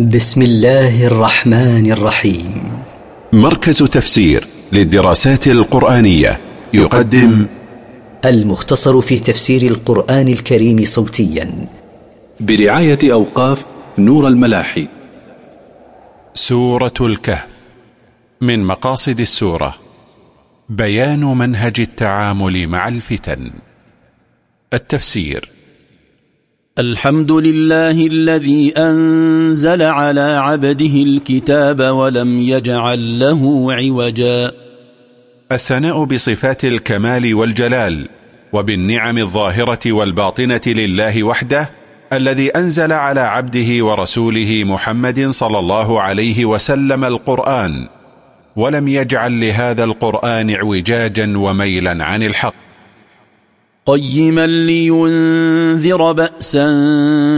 بسم الله الرحمن الرحيم. مركز تفسير للدراسات القرآنية يقدم المختصر في تفسير القرآن الكريم صوتيا. برعاية أوقاف نور الملاحي. سورة الكهف من مقاصد السورة. بيان منهج التعامل مع الفتن. التفسير الحمد لله الذي أنزل على عبده الكتاب ولم يجعل له عوجا. الثناء بصفات الكمال والجلال وبالنعم الظاهرة والباطنة لله وحده الذي أنزل على عبده ورسوله محمد صلى الله عليه وسلم القرآن ولم يجعل لهذا القرآن اعوجاجا وميلا عن الحق. قيما لينذر بأسا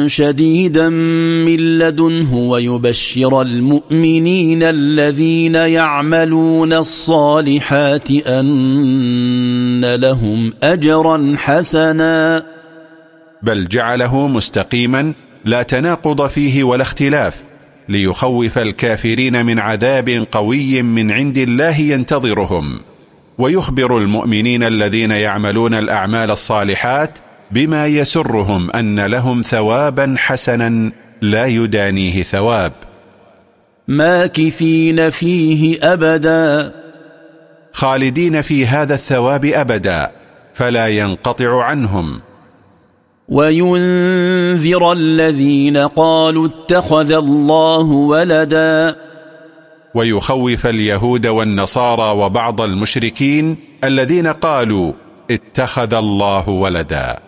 شديدا من لدنه ويبشر المؤمنين الذين يعملون الصالحات أن لهم أجرا حسنا. بل جعله مستقيما لا تناقض فيه ولا اختلاف ليخوف الكافرين من عذاب قوي من عند الله ينتظرهم. ويخبر المؤمنين الذين يعملون الأعمال الصالحات بما يسرهم أن لهم ثوابا حسنا لا يدانيه ثواب. ماكثين فيه أبدا. خالدين في هذا الثواب أبدا فلا ينقطع عنهم. وينذر الذين قالوا اتخذ الله ولدا. ويخوف اليهود والنصارى وبعض المشركين الذين قالوا اتخذ الله ولدا.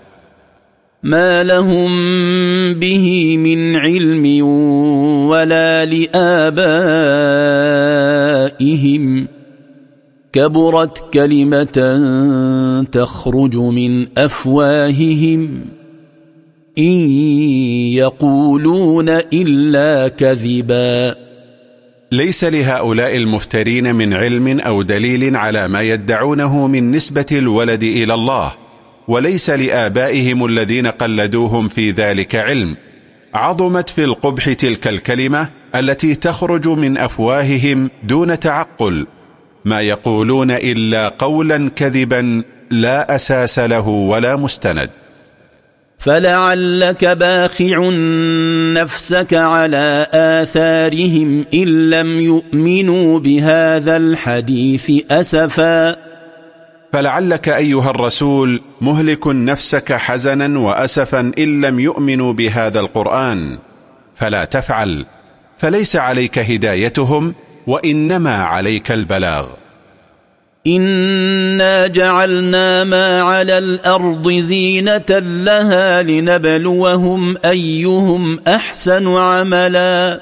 ما لهم به من علم ولا لآبائهم. كبرت كلمة تخرج من أفواههم. إن يقولون إلا كذباً. ليس لهؤلاء المفترين من علم أو دليل على ما يدعونه من نسبة الولد إلى الله وليس لآبائهم الذين قلدوهم في ذلك علم. عظمت في القبح تلك الكلمة التي تخرج من أفواههم دون تعقل ما يقولون إلا قولا كذبا لا أساس له ولا مستند. فلعلك باخع نفسك على آثارهم إن لم يؤمنوا بهذا الحديث أسفا. فلعلك أيها الرسول مهلك نفسك حزنا وأسفا إن لم يؤمنوا بهذا القرآن. فلا تفعل فليس عليك هدايتهم وإنما عليك البلاغ. إنا جعلنا ما على الأرض زينة لها لنبلوهم أيهم أحسن عملا.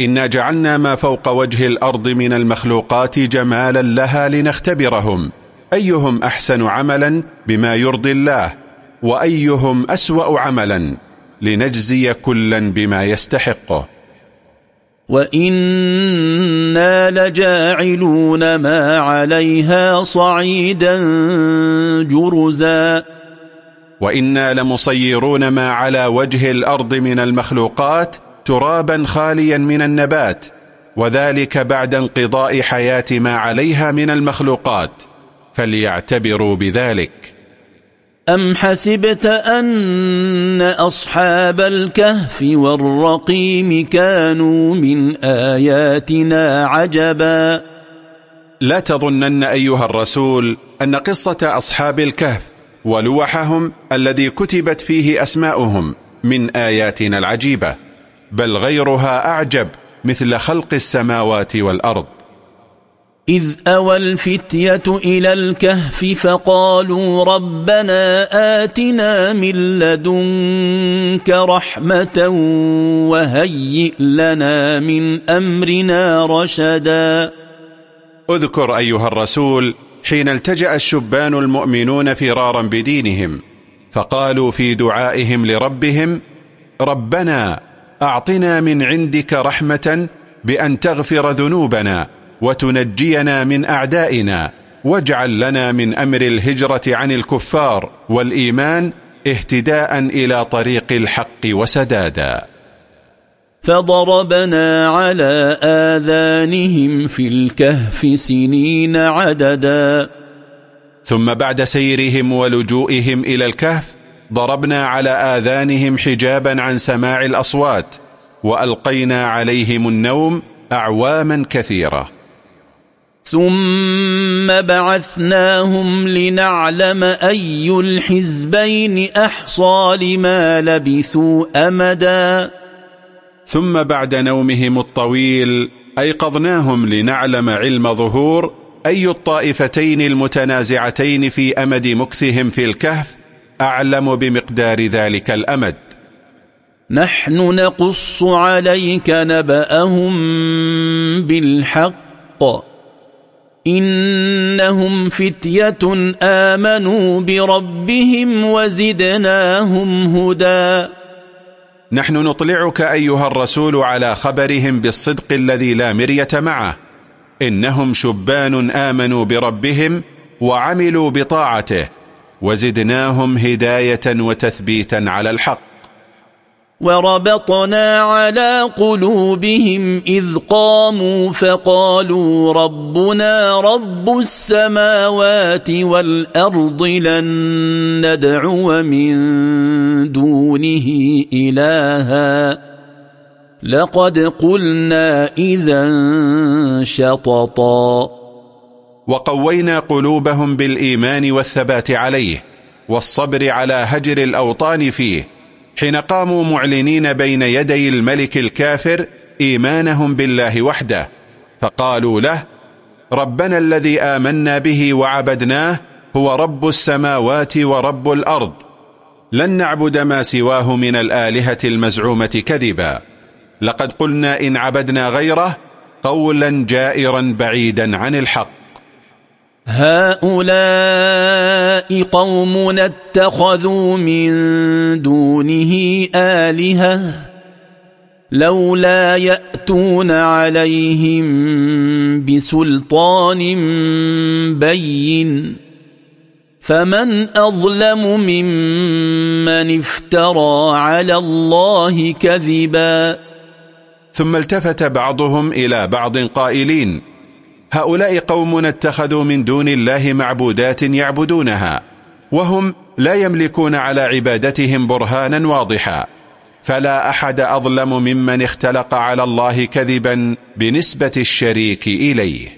إنا جعلنا ما فوق وجه الأرض من المخلوقات جمالا لها لنختبرهم. أيهم أحسن عملا بما يرضي الله وأيهم أسوأ عملا لنجزي كلا بما يستحقه. وإنا لجاعلون ما عليها صعيدا جرزا. وإنا لمصيرون ما على وجه الأرض من المخلوقات ترابا خاليا من النبات وذلك بعد انقضاء حياة ما عليها من المخلوقات. فليعتبروا بذلك. أم حسبت أن أصحاب الكهف والرقيم كانوا من آياتنا عجبا؟ لا تظنن أيها الرسول أن قصة أصحاب الكهف ولوحهم الذي كتبت فيه أسماؤهم من آياتنا العجيبة بل غيرها أعجب مثل خلق السماوات والأرض. إذ أوى الفتية إلى الكهف فقالوا ربنا آتنا من لدنك رحمة وهيئ لنا من أمرنا رشدا. اذكر أيها الرسول حين التجأ الشبان المؤمنون فرارا بدينهم فقالوا في دعائهم لربهم ربنا أعطنا من عندك رحمة بأن تغفر ذنوبنا وتنجينا من أعدائنا واجعل لنا من أمر الهجرة عن الكفار والإيمان اهتداء إلى طريق الحق وسدادا. فضربنا على آذانهم في الكهف سنين عددا. ثم بعد سيرهم ولجوئهم إلى الكهف ضربنا على آذانهم حجابا عن سماع الأصوات وألقينا عليهم النوم أعواما كثيرة. ثم بعثناهم لنعلم أي الحزبين أحصى لما لبثوا أمدا. ثم بعد نومهم الطويل أيقظناهم لنعلم علم ظهور أي الطائفتين المتنازعتين في أمد مكثهم في الكهف أعلم بمقدار ذلك الأمد. نحن نقص عليك نبأهم بالحق. إنهم فتية آمنوا بربهم وزدناهم هدى. نحن نطلعك أيها الرسول على خبرهم بالصدق الذي لا مرية معه. إنهم شبان آمنوا بربهم وعملوا بطاعته. وزدناهم هداية وتثبيتا على الحق. وربطنا على قلوبهم إذ قاموا فقالوا ربنا رب السماوات والأرض لن ندعو من دونه إلها. لقد قلنا إذا شططا. وقوينا قلوبهم بالإيمان والثبات عليه والصبر على هجر الأوطان فيه حين قاموا معلنين بين يدي الملك الكافر إيمانهم بالله وحده فقالوا له ربنا الذي آمنا به وعبدناه هو رب السماوات ورب الأرض لن نعبد ما سواه من الآلهة المزعومة كذبا لقد قلنا إن عبدنا غيره قولا جائرا بعيدا عن الحق. هؤلاء قوم اتخذوا من دونه آلهة لولا يأتون عليهم بسلطان بين فمن أظلم ممن افترى على الله كذبا ثم التفت بعضهم إلى بعض قائلين هؤلاء قوم اتخذوا من دون الله معبودات يعبدونها وهم لا يملكون على عبادتهم برهانا واضحا. فلا أحد أظلم ممن اختلق على الله كذبا بنسبة الشريك إليه.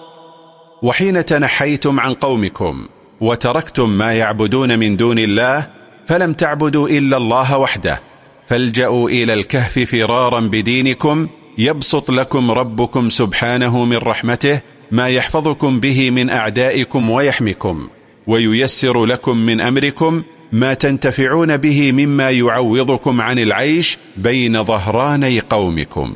وحين تنحيتم عن قومكم وتركتم ما يعبدون من دون الله فلم تعبدوا إلا الله وحده فالجأوا إلى الكهف فرارا بدينكم يبسط لكم ربكم سبحانه من رحمته ما يحفظكم به من أعدائكم ويحمكم وييسر لكم من أمركم ما تنتفعون به مما يعوضكم عن العيش بين ظهراني قومكم.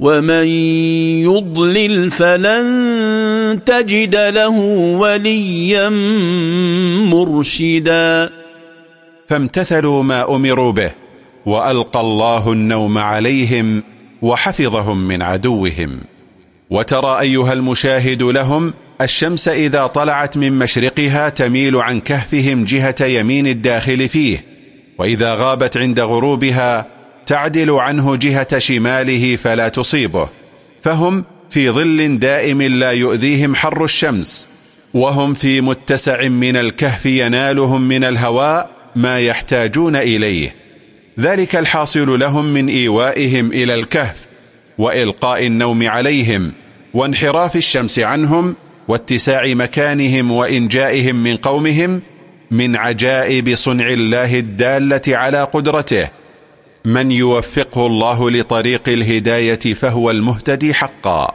ومن يضلل فلن تجد له وليا مرشدا فامتثلوا ما أمروا به وألقى الله النوم عليهم وحفظهم من عدوهم. وترى أيها المشاهد لهم الشمس إذا طلعت من مشرقها تميل عن كهفهم جهة يمين الداخل فيه وإذا غابت عند غروبها تعدل عنه جهة شماله فلا تصيبه فهم في ظل دائم لا يؤذيهم حر الشمس وهم في متسع من الكهف ينالهم من الهواء ما يحتاجون إليه. ذلك الحاصل لهم من إيوائهم إلى الكهف وإلقاء النوم عليهم وانحراف الشمس عنهم واتساع مكانهم وإنجائهم من قومهم من عجائب صنع الله الدالة على قدرته. من يوفقه الله لطريق الهداية فهو المهتدي حقا.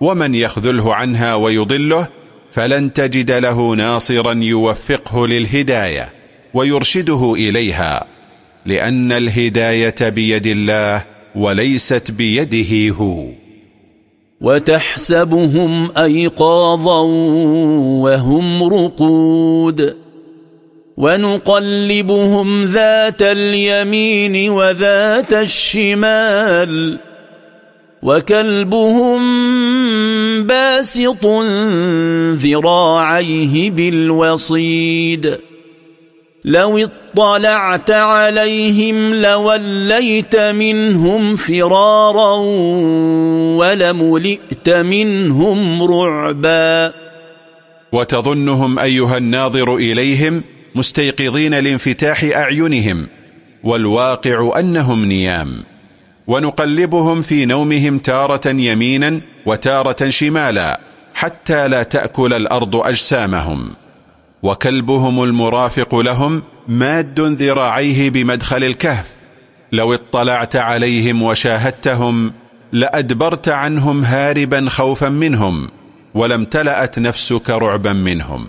ومن يخذله عنها ويضله فلن تجد له ناصرا يوفقه للهداية ويرشده إليها لأن الهداية بيد الله وليست بيده هو. وتحسبهم أيقاظا وهم رقود. ونقلبهم ذات اليمين وذات الشمال وكلبهم باسط ذراعيه بالوصيد لو اطلعت عليهم لوليت منهم فرارا ولملئت منهم رعبا وتظنهم أيها الناظر إليهم مستيقظين لانفتاح أعينهم والواقع أنهم نيام. ونقلبهم في نومهم تارة يمينا وتارة شمالا حتى لا تأكل الأرض أجسامهم. وكلبهم المرافق لهم ماد ذراعيه بمدخل الكهف. لو اطلعت عليهم وشاهدتهم لأدبرت عنهم هاربا خوفا منهم ولم تلأت نفسك رعبا منهم.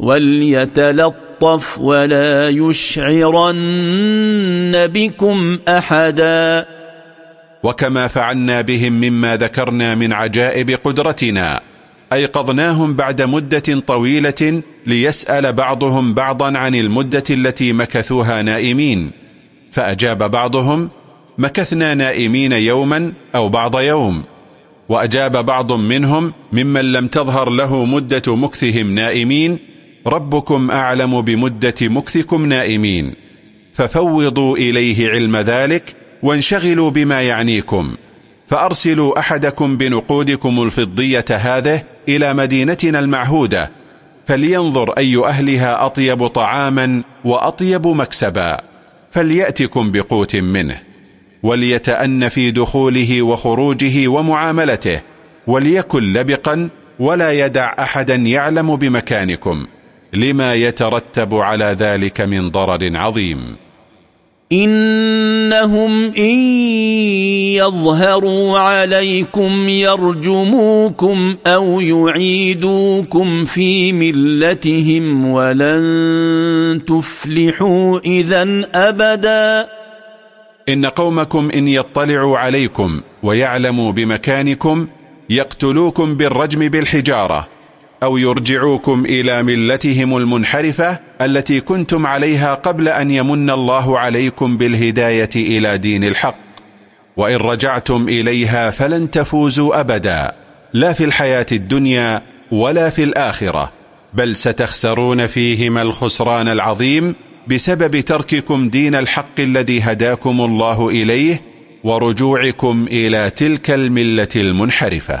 وليتلطف ولا يشعرن بكم أحدا. وكما فعلنا بهم مما ذكرنا من عجائب قدرتنا أيقظناهم بعد مدة طويلة ليسأل بعضهم بعضا عن المدة التي مكثوها نائمين. فأجاب بعضهم مكثنا نائمين يوما أو بعض يوم. وأجاب بعض منهم ممن لم تظهر له مدة مكثهم نائمين ربكم أعلم بمدة مكثكم نائمين. ففوضوا إليه علم ذلك وانشغلوا بما يعنيكم. فأرسلوا أحدكم بنقودكم الفضية هذه إلى مدينتنا المعهودة فلينظر أي أهلها أطيب طعاما وأطيب مكسبا فليأتكم بقوت منه وليتأن في دخوله وخروجه ومعاملته وليكن لبقا ولا يدع أحدا يعلم بمكانكم. لما يترتب على ذلك من ضرر عظيم. إنهم إن يظهروا عليكم يرجموكم أو يعيدوكم في ملتهم ولن تفلحوا إذا أبدا. إن قومكم إن يطلعوا عليكم ويعلموا بمكانكم يقتلوكم بالرجم بالحجارة. أو يرجعوكم إلى ملتهم المنحرفة التي كنتم عليها قبل أن يمن الله عليكم بالهداية إلى دين الحق. وإن رجعتم إليها فلن تفوزوا أبدا لا في الحياة الدنيا ولا في الآخرة بل ستخسرون فيهما الخسران العظيم بسبب ترككم دين الحق الذي هداكم الله إليه ورجوعكم إلى تلك الملة المنحرفة.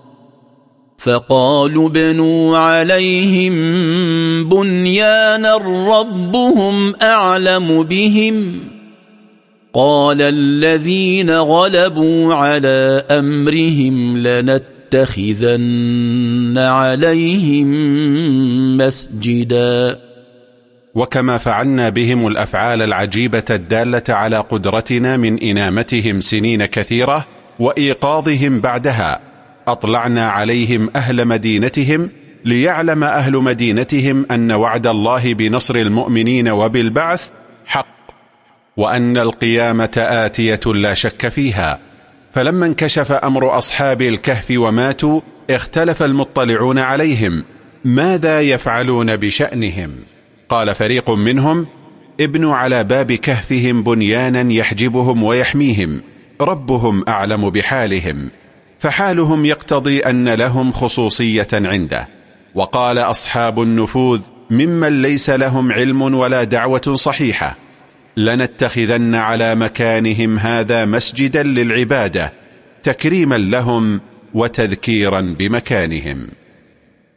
فقالوا بنوا عليهم بنيانا ربهم أعلم بهم. قال الذين غلبوا على أمرهم لنتخذن عليهم مسجدا. وكما فعلنا بهم الأفعال العجيبة الدالة على قدرتنا من إنامتهم سنين كثيرة وإيقاظهم بعدها. أطلعنا عليهم أهل مدينتهم ليعلم أهل مدينتهم أن وعد الله بنصر المؤمنين وبالبعث حق وأن القيامة آتية لا شك فيها. فلما انكشف أمر أصحاب الكهف وماتوا اختلف المطلعون عليهم ماذا يفعلون بشأنهم؟ قال فريق منهم ابنوا على باب كهفهم بنيانا يحجبهم ويحميهم ربهم أعلم بحالهم. فحالهم يقتضي أن لهم خصوصية عنده. وقال أصحاب النفوذ ممن ليس لهم علم ولا دعوة صحيحة لنتخذن على مكانهم هذا مسجدا للعبادة تكريما لهم وتذكيرا بمكانهم.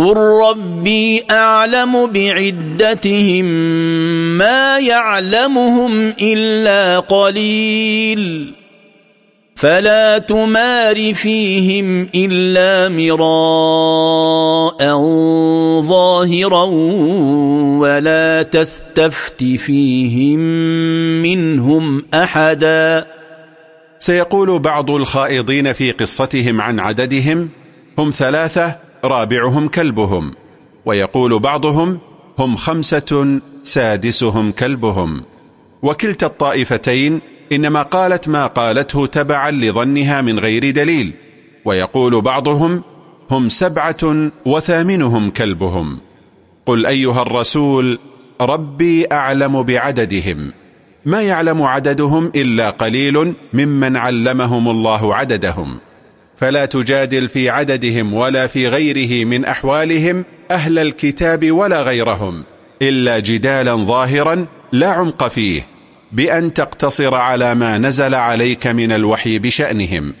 قل ربي أعلم بعدتهم ما يعلمهم إلا قليل فلا تمار فيهم إلا مراء ظاهرا ولا تستفت فيهم منهم أحدا سيقول بعض الخائضين في قصتهم عن عددهم هم ثلاثة رابعهم كلبهم ويقول بعضهم هم خمسة سادسهم كلبهم. وكلتا الطائفتين إنما قالت ما قالته تبعا لظنها من غير دليل ويقول بعضهم هم سبعة وثامنهم كلبهم. قل أيها الرسول ربي أعلم بعددهم. ما يعلم عددهم إلا قليل ممن علمهم الله عددهم. فلا تجادل في عددهم ولا في غيره من أحوالهم أهل الكتاب ولا غيرهم إلا جدالا ظاهرا لا عمق فيه بأن تقتصر على ما نزل عليك من الوحي بشأنهم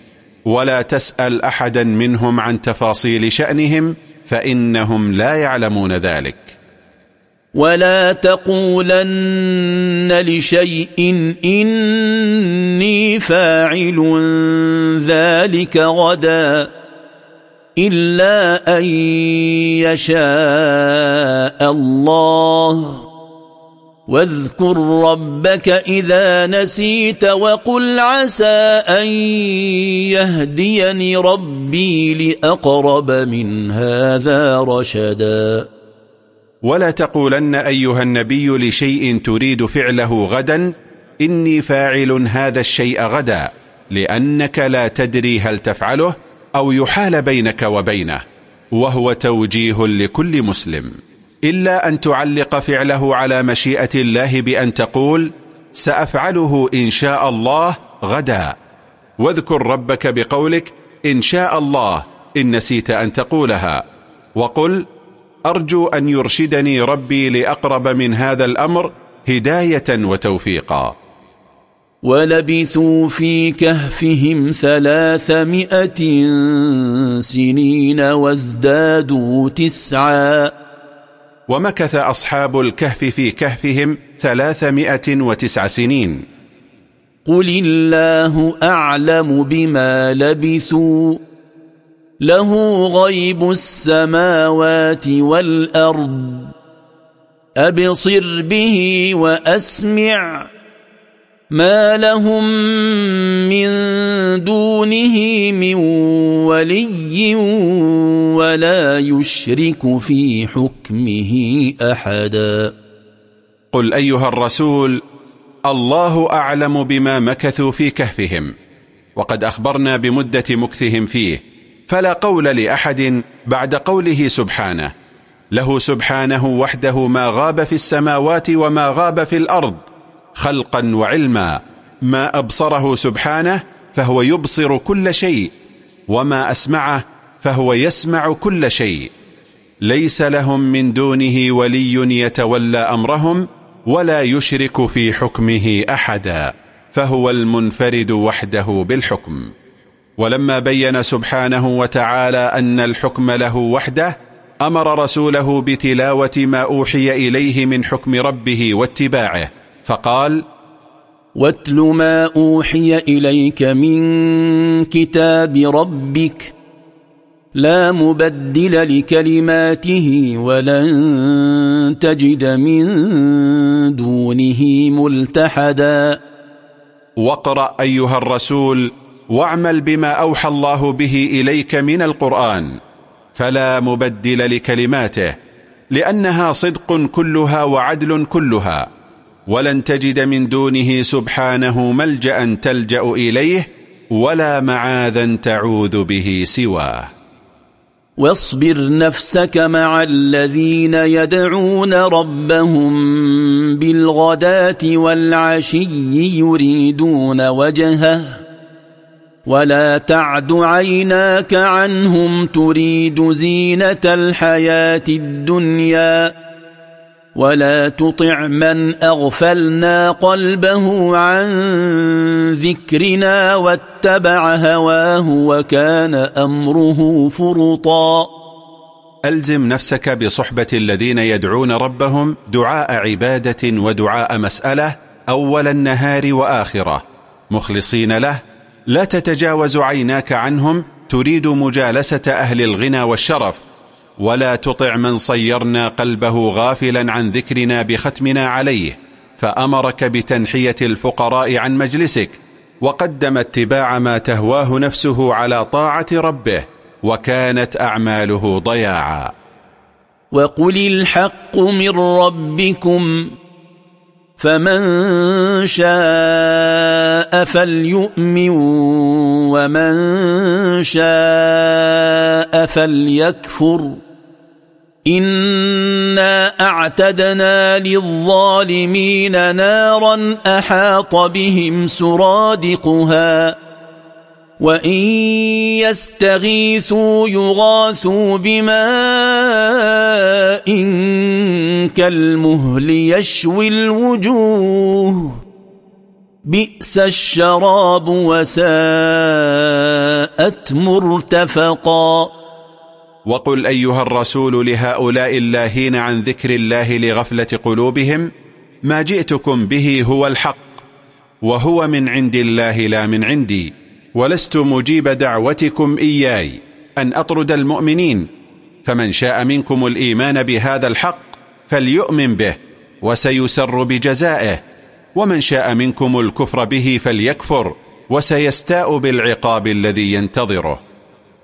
ولا تسأل أحدا منهم عن تفاصيل شأنهم فإنهم لا يعلمون ذلك. ولا تقولن لشيء إني فاعل ذلك غدا إلا أن يشاء الله واذكر ربك إذا نسيت وقل عسى أن يهديني ربي لأقرب من هذا رشداً ولا تقولن أيها النبي لشيء تريد فعله غدا إني فاعل هذا الشيء غدا لأنك لا تدري هل تفعله أو يحال بينك وبينه وهو توجيه لكل مسلم. إلا أن تعلق فعله على مشيئة الله بأن تقول سأفعله إن شاء الله غدا. واذكر ربك بقولك إن شاء الله إن نسيت أن تقولها. وقل أرجو أن يرشدني ربي لأقرب من هذا الأمر هداية وتوفيقا. ولبثوا في كهفهم ثلاثمائة سنين وازدادوا تسعا. ومكث أصحاب الكهف في كهفهم ثلاثمائة وتسع سنين. قل الله أعلم بما لبثوا. له غيب السماوات والأرض. أبصر به وأسمع. ما لهم من دونه من ولي ولا يشرك في حكمه أحدا. قل أيها الرسول الله أعلم بما مكثوا في كهفهم وقد أخبرنا بمدة مكثهم فيه. فلا قول لأحد بعد قوله سبحانه. له سبحانه وحده ما غاب في السماوات وما غاب في الأرض خلقا وعلما. ما أبصره سبحانه فهو يبصر كل شيء وما أسمعه فهو يسمع كل شيء. ليس لهم من دونه ولي يتولى أمرهم ولا يشرك في حكمه أحدا فهو المنفرد وحده بالحكم. ولما بين سبحانه وتعالى أن الحكم له وحده أمر رسوله بتلاوة ما أوحي إليه من حكم ربه واتباعه فقال واتل ما أوحي إليك من كتاب ربك لا مبدل لكلماته ولن تجد من دونه ملتحدا. واقرأ أيها الرسول واعمل بما أوحى الله به إليك من القرآن فلا مبدل لكلماته لأنها صدق كلها وعدل كلها ولن تجد من دونه سبحانه ملجأ تلجأ إليه ولا معاذا تعوذ به سواه. واصبر نفسك مع الذين يدعون ربهم بالغداة والعشي يريدون وجهه. ولا تعد عيناك عنهم تريد زينة الحياة الدنيا ولا تطع من أغفلنا قلبه عن ذكرنا واتبع هواه وكان أمره فرطا ألزم نفسك بصحبة الذين يدعون ربهم دعاء عبادة ودعاء مسألة أول النهار وآخرة مخلصين له لا تتجاوز عيناك عنهم تريد مجالسة أهل الغنى والشرف. ولا تطع من صيرنا قلبه غافلا عن ذكرنا بختمنا عليه. فأمرك بتنحية الفقراء عن مجلسك. وقدم اتباع ما تهواه نفسه على طاعة ربه. وكانت أعماله ضياعا. وقل الحق من ربكم. فمن شاء فليؤمن ومن شاء فليكفر. إنا أعتدنا للظالمين نارا أحاط بهم سرادقها. وان يستغيثوا يغاثوا بماء كالمهل يشوي الوجوه بئس الشراب وساءت مرتفقا وقل أيها الرسول لهؤلاء اللاهين عن ذكر الله لغفلة قلوبهم ما جئتكم به هو الحق وهو من عند الله لا من عندي. ولست مجيب دعوتكم إياي أن أطرد المؤمنين فمن شاء منكم الإيمان بهذا الحق فليؤمن به وسيسر بجزائه ومن شاء منكم الكفر به فليكفر وسيستاء بالعقاب الذي ينتظره.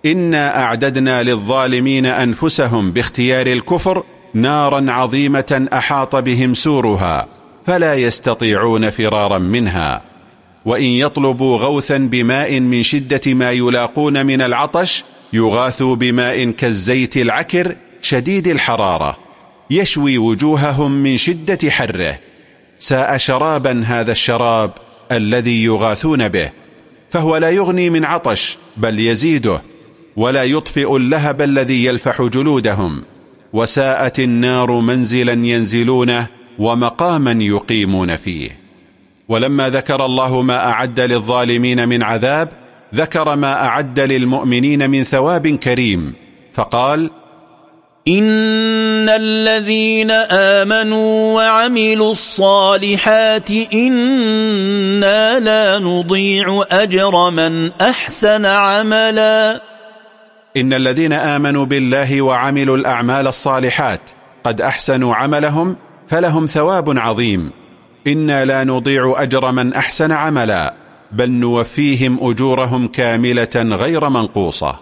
إنا أعددنا للظالمين أنفسهم باختيار الكفر نارا عظيمة أحاط بهم سورها فلا يستطيعون فرارا منها. وإن يطلبوا غوثا بماء من شدة ما يلاقون من العطش يغاثوا بماء كالزيت العكر شديد الحرارة. يشوي وجوههم من شدة حره. ساء شرابا هذا الشراب الذي يغاثون به. فهو لا يغني من عطش بل يزيده. ولا يطفئ اللهب الذي يلفح جلودهم. وساءت النار منزلا ينزلونه ومقاما يقيمون فيه. ولما ذكر الله ما أعد للظالمين من عذاب ذكر ما أعد للمؤمنين من ثواب كريم. فقال إن الذين آمنوا وعملوا الصالحات إنا لا نضيع أجر من أحسن عملا. إن الذين آمنوا بالله وعملوا الأعمال الصالحات قد أحسنوا عملهم فلهم ثواب عظيم. إنا لا نضيع أجر من أحسن عملا بل نوفيهم أجورهم كاملة غير منقوصة.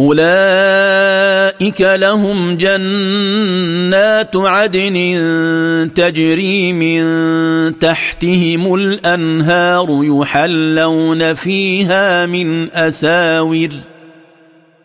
أولئك لهم جنات عدن تجري من تحتهم الأنهار يحلون فيها من أساور.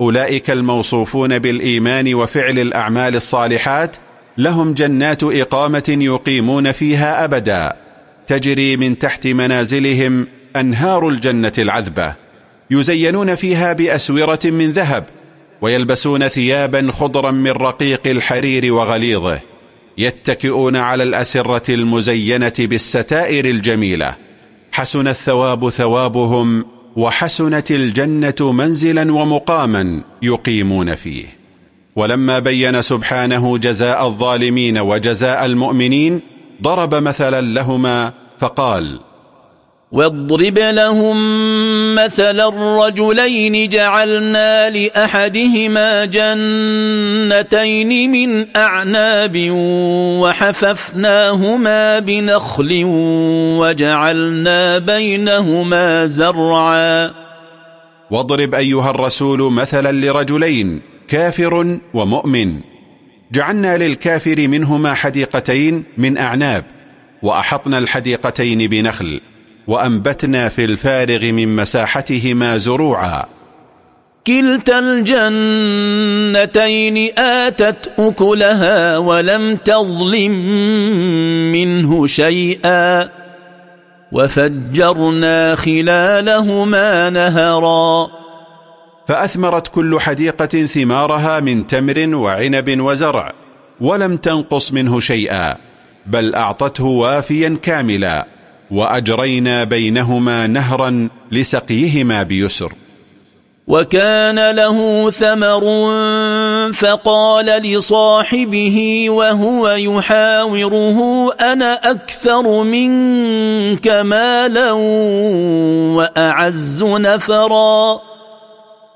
أولئك الموصوفون بالإيمان وفعل الأعمال الصالحات لهم جنات إقامة يقيمون فيها أبدا تجري من تحت منازلهم أنهار الجنة العذبة يزينون فيها بأسورة من ذهب ويلبسون ثيابا خضرا من رقيق الحرير وغليظه يتكئون على الأسرة المزينة بالستائر الجميلة حسن الثواب ثوابهم وحسنت الجنة منزلا ومقاما يقيمون فيه. ولما بين سبحانه جزاء الظالمين وجزاء المؤمنين ضرب مثلا لهما فقال واضرب لهم مثل الرجلين جعلنا لأحدهما جنتين من أعناب وحففناهما بنخل وجعلنا بينهما زرعا. واضرب أيها الرسول مثلا لرجلين كافر ومؤمن. جعلنا للكافر منهما حديقتين من أعناب وأحطنا الحديقتين بنخل. وأنبتنا في الفارغ من مساحتهما زروعا. كلتا الجنتين آتت أكلها ولم تظلم منه شيئا. وفجرنا خلالهما نهرا. فأثمرت كل حديقة ثمارها من تمر وعنب وزرع ولم تنقص منه شيئا بل أعطته وافيا كاملا. وأجرينا بينهما نهرا لسقيهما بيسر. وكان له ثمر فقال لصاحبه وهو يحاوره أنا أكثر منك مالا وأعز نفرا.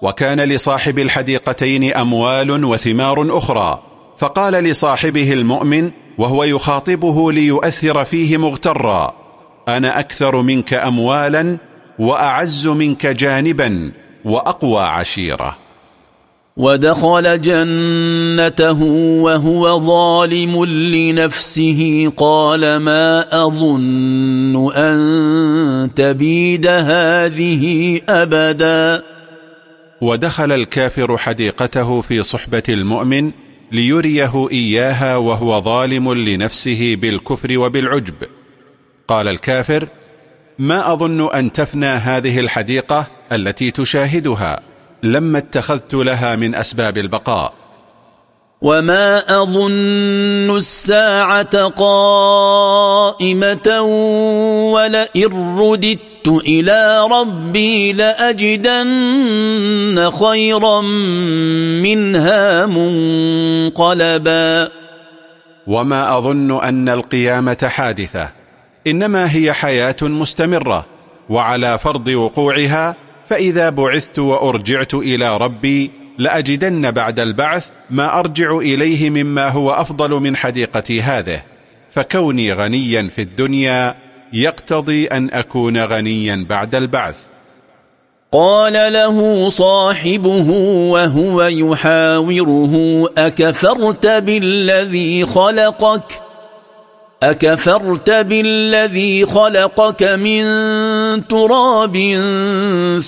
وكان لصاحب الحديقتين أموال وثمار أخرى. فقال لصاحبه المؤمن وهو يخاطبه ليؤثر فيه مغترا. أنا أكثر منك أموالا وأعز منك جانبا وأقوى عشيرة. ودخل جنته وهو ظالم لنفسه قال ما أظن أن تبيد هذه أبدا. ودخل الكافر حديقته في صحبة المؤمن ليريه إياها وهو ظالم لنفسه بالكفر وبالعجب. قال الكافر ما أظن أن تفنى هذه الحديقة التي تشاهدها لما اتخذت لها من أسباب البقاء. وما أظن الساعة قائمة ولئن رددت إلى ربي لأجدن خيرا منها منقلبا. وما أظن أن القيامة حادثة. إنما هي حياة مستمرة وعلى فرض وقوعها فإذا بعثت وأرجعت إلى ربي لأجدن بعد البعث ما أرجع إليه مما هو أفضل من حديقتي هذه. فكوني غنيا في الدنيا يقتضي أن أكون غنيا بعد البعث. قال له صاحبه وهو يحاوره أكفرت بالذي خلقك؟ أكفرت بالذي خلقك من تراب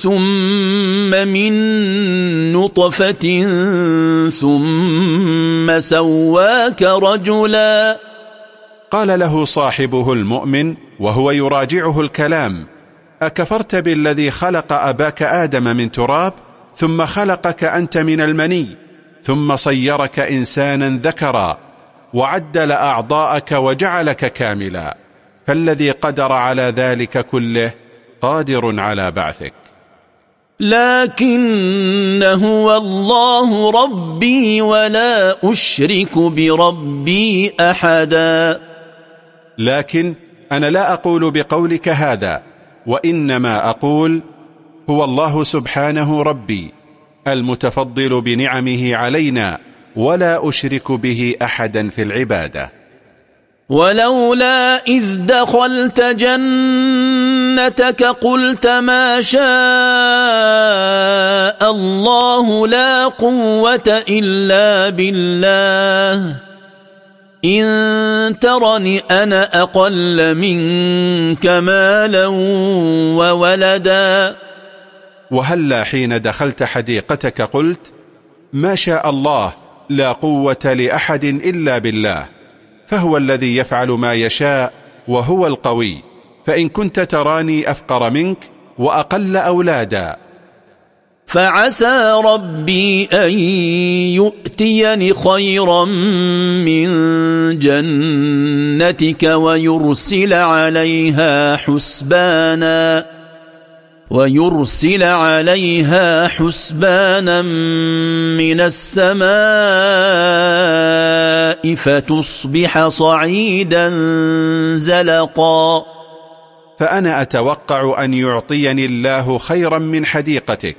ثم من نطفة ثم سواك رجلا. قال له صاحبه المؤمن وهو يراجعه الكلام أكفرت بالذي خلق أباك آدم من تراب ثم خلقك أنت من المني ثم صيرك إنسانا ذكرا. وعدل أعضاءك وجعلك كاملا. فالذي قدر على ذلك كله قادر على بعثك. لكن هو الله ربي ولا أشرك بربي أحدا. لكن أنا لا أقول بقولك هذا وإنما أقول هو الله سبحانه ربي المتفضل بنعمه علينا. ولا أشرك به أحدا في العبادة. ولولا إذ دخلت جنتك قلت ما شاء الله لا قوة إلا بالله. إن ترني أنا أقل منك مالا وولدا. وهلا حين دخلت حديقتك قلت ما شاء الله لا قوة لأحد إلا بالله. فهو الذي يفعل ما يشاء وهو القوي. فإن كنت تراني أفقر منك وأقل أولادا. فعسى ربي أن يؤتيني خيرا من جنتك ويرسل عليها حسبانا. ويرسل عليها حسبانا من السماء فتصبح صعيدا زلقا. فأنا أتوقع أن يعطيني الله خيرا من حديقتك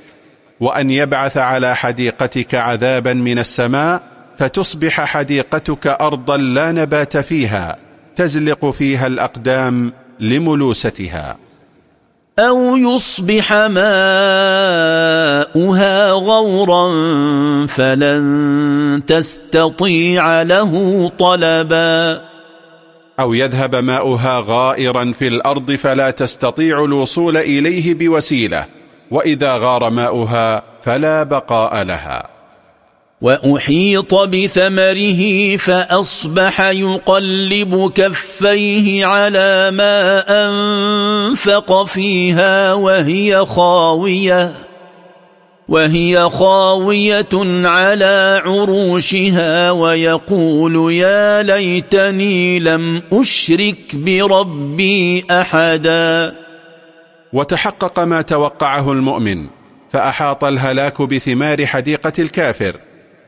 وأن يبعث على حديقتك عذابا من السماء فتصبح حديقتك أرضا لا نبات فيها تزلق فيها الأقدام لملوستها. أو يصبح ماؤها غورا فلن تستطيع له طلبا أو يذهب ماؤها غائرا في الأرض فلا تستطيع الوصول إليه بوسيلة وإذا غار ماؤها فلا بقاء لها. وأحيط بثمره فأصبح يقلب كفيه على ما أنفق فيها وهي خاوية وهي خاوية على عروشها ويقول يا ليتني لم أشرك بربي أحدا. وتحقق ما توقعه المؤمن فأحاط الهلاك بثمار حديقة الكافر.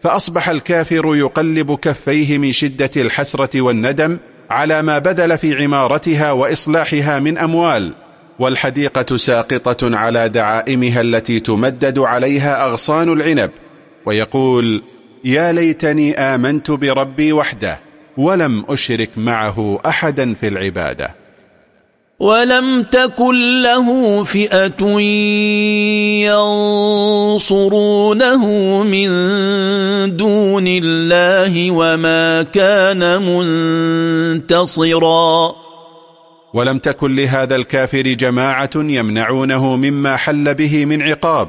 فأصبح الكافر يقلب كفيه من شدة الحسرة والندم على ما بذل في عمارتها وإصلاحها من أموال والحديقة ساقطة على دعائمها التي تمدد عليها أغصان العنب ويقول يا ليتني آمنت بربي وحده ولم أشرك معه أحدا في العبادة. ولم تكن له فئة ينصرونه من دون الله وما كان منتصرا. ولم تكن لهذا الكافر جماعة يمنعونه مما حل به من عقاب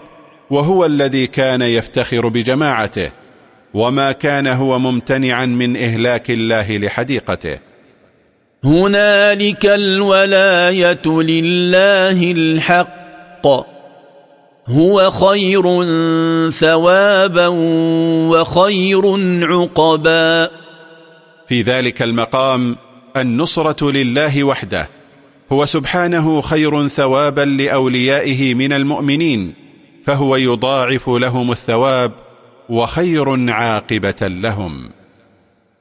وهو الذي كان يفتخر بجماعته وما كان هو ممتنعا من إهلاك الله لحديقته. هنالك الولاية لله الحق. هو خير ثوابا وخير عقبا. في ذلك المقام النصرة لله وحده. هو سبحانه خير ثوابا لأوليائه من المؤمنين فهو يضاعف لهم الثواب وخير عاقبة لهم.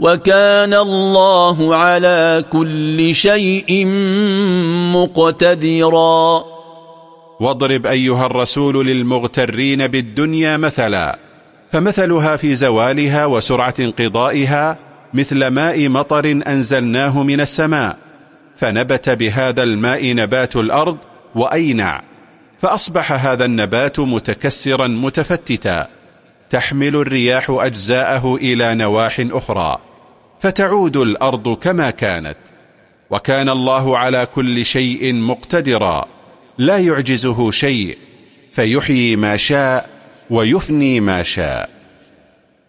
وكان الله على كل شيء مقتدرا. واضرب أيها الرسول للمغترين بالدنيا مثلا فمثلها في زوالها وسرعة انقضائها مثل ماء مطر أنزلناه من السماء فنبت بهذا الماء نبات الأرض وأينع فأصبح هذا النبات متكسرا متفتتا تحمل الرياح أجزاءه إلى نواح أخرى. فتعود الأرض كما كانت. وكان الله على كل شيء مقتدرا. لا يعجزه شيء. فيحيي ما شاء ويفني ما شاء.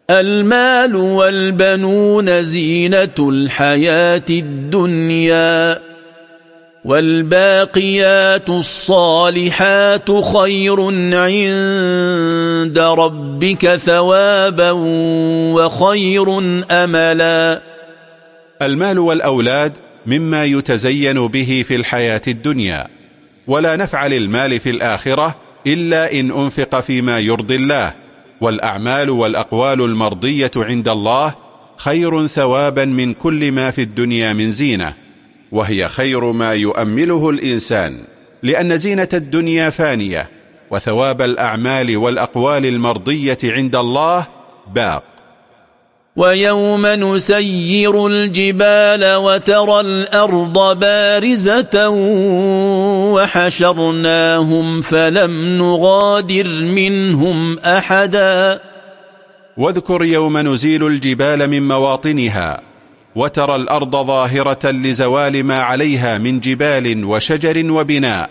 المال والبنون زينة الحياة الدنيا. والباقيات الصالحات خير عند ربك ثوابا وخير أملا. المال والأولاد مما يتزين به في الحياة الدنيا ولا نفع للمال في الآخرة إلا إن أنفق فيما يرضي الله والأعمال والأقوال المرضية عند الله خير ثوابا من كل ما في الدنيا من زينة. وهي خير ما يؤمله الإنسان لأن زينة الدنيا فانية وثواب الأعمال والأقوال المرضية عند الله باق. ويوم نسير الجبال وترى الأرض بارزة وحشرناهم فلم نغادر منهم أحدا. واذكر يوم نزيل الجبال من مواطنها وترى الأرض ظاهرة لزوال ما عليها من جبال وشجر وبناء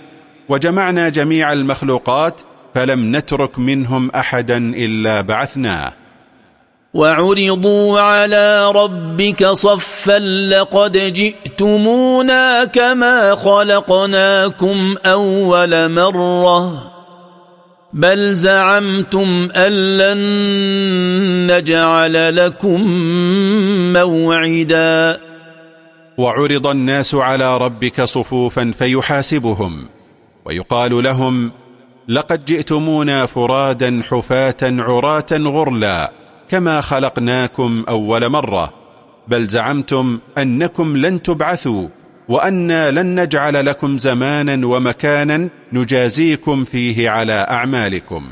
وجمعنا جميع المخلوقات فلم نترك منهم أحدا إلا بعثناه وعرضوا على ربك صفا لقد جئتمونا كما خلقناكم أول مرة. بل زعمتم أن لن نجعل لكم موعدا. وعرض الناس على ربك صفوفا فيحاسبهم ويقال لهم لقد جئتمونا فرادا حفاة عراة غرلا كما خلقناكم أول مرة بل زعمتم أنكم لن تبعثوا وأنا لن نجعل لكم زمانا ومكانا نجازيكم فيه على أعمالكم.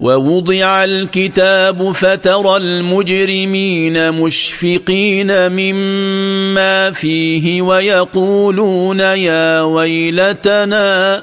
ووضع الكتاب فترى المجرمين مشفقين مما فيه ويقولون يا ويلتنا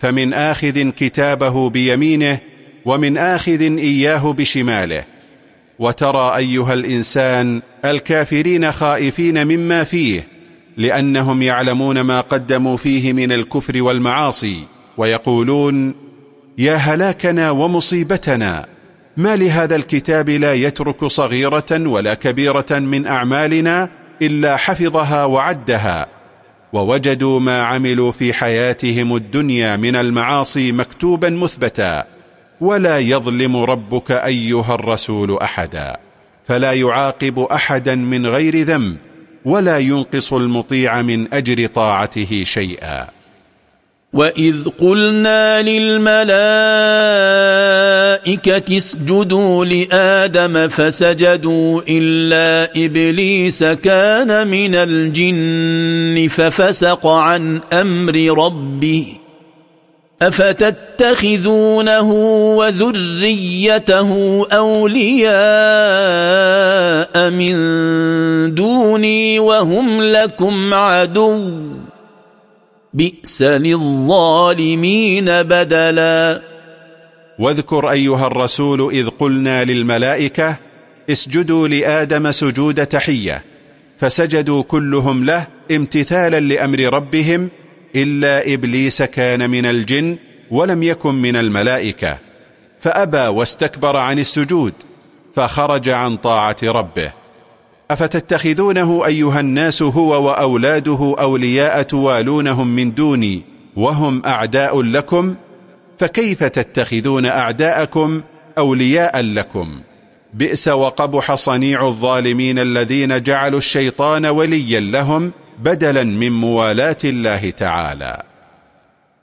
فمن آخذ كتابه بيمينه ومن آخذ إياه بشماله. وترى أيها الإنسان الكافرين خائفين مما فيه لأنهم يعلمون ما قدموا فيه من الكفر والمعاصي ويقولون يا هلاكنا ومصيبتنا! ما لهذا الكتاب لا يترك صغيرة ولا كبيرة من أعمالنا إلا حفظها وعدها؟ ووجدوا ما عملوا في حياتهم الدنيا من المعاصي مكتوبا مثبتا ولا يظلم ربك أيها الرسول أحدا. فلا يعاقب أحدا من غير ذنب ولا ينقص المطيع من أجر طاعته شيئا. وإذ قلنا للملائكة اسجدوا لآدم فسجدوا إلا إبليس كان من الجن ففسق عن أمر ربه أفتتخذونه وذريته أولياء من دوني وهم لكم عدو بئس للظالمين بدلا. واذكر أيها الرسول إذ قلنا للملائكة اسجدوا لآدم سجود تحية فسجدوا كلهم له امتثالا لأمر ربهم إلا إبليس كان من الجن ولم يكن من الملائكة. فأبى واستكبر عن السجود فخرج عن طاعة ربه. أفتتخذونه أيها الناس هو وأولاده أولياء توالونهم من دوني وهم أعداء لكم فكيف تتخذون أعداءكم أولياء لكم؟ بئس وقبح صنيع الظالمين الذين جعلوا الشيطان وليا لهم بدلا من موالاة الله تعالى.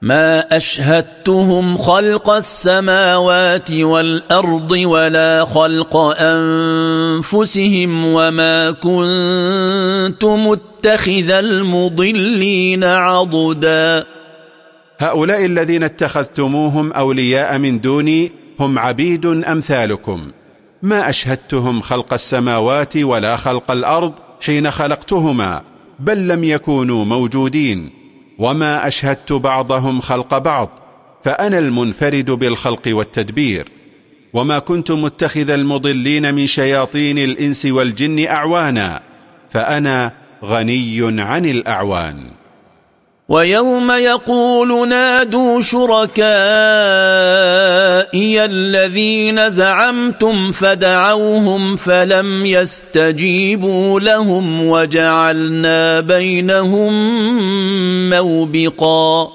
ما أشهدتهم خلق السماوات والأرض ولا خلق أنفسهم وما كنت متخذ المضلين عضدا هؤلاء الذين اتخذتموهم أولياء من دوني هم عبيد أمثالكم. ما أشهدتهم خلق السماوات ولا خلق الأرض حين خلقتهما بل لم يكونوا موجودين. وما أشهدت بعضهم خلق بعض فأنا المنفرد بالخلق والتدبير وما كنت متخذ المضلين من شياطين الإنس والجن أعوانا فأنا غني عن الأعوان. ويوم يقول نادوا شركائي الذين زعمتم فدعوهم فلم يستجيبوا لهم وجعلنا بينهم موبقا.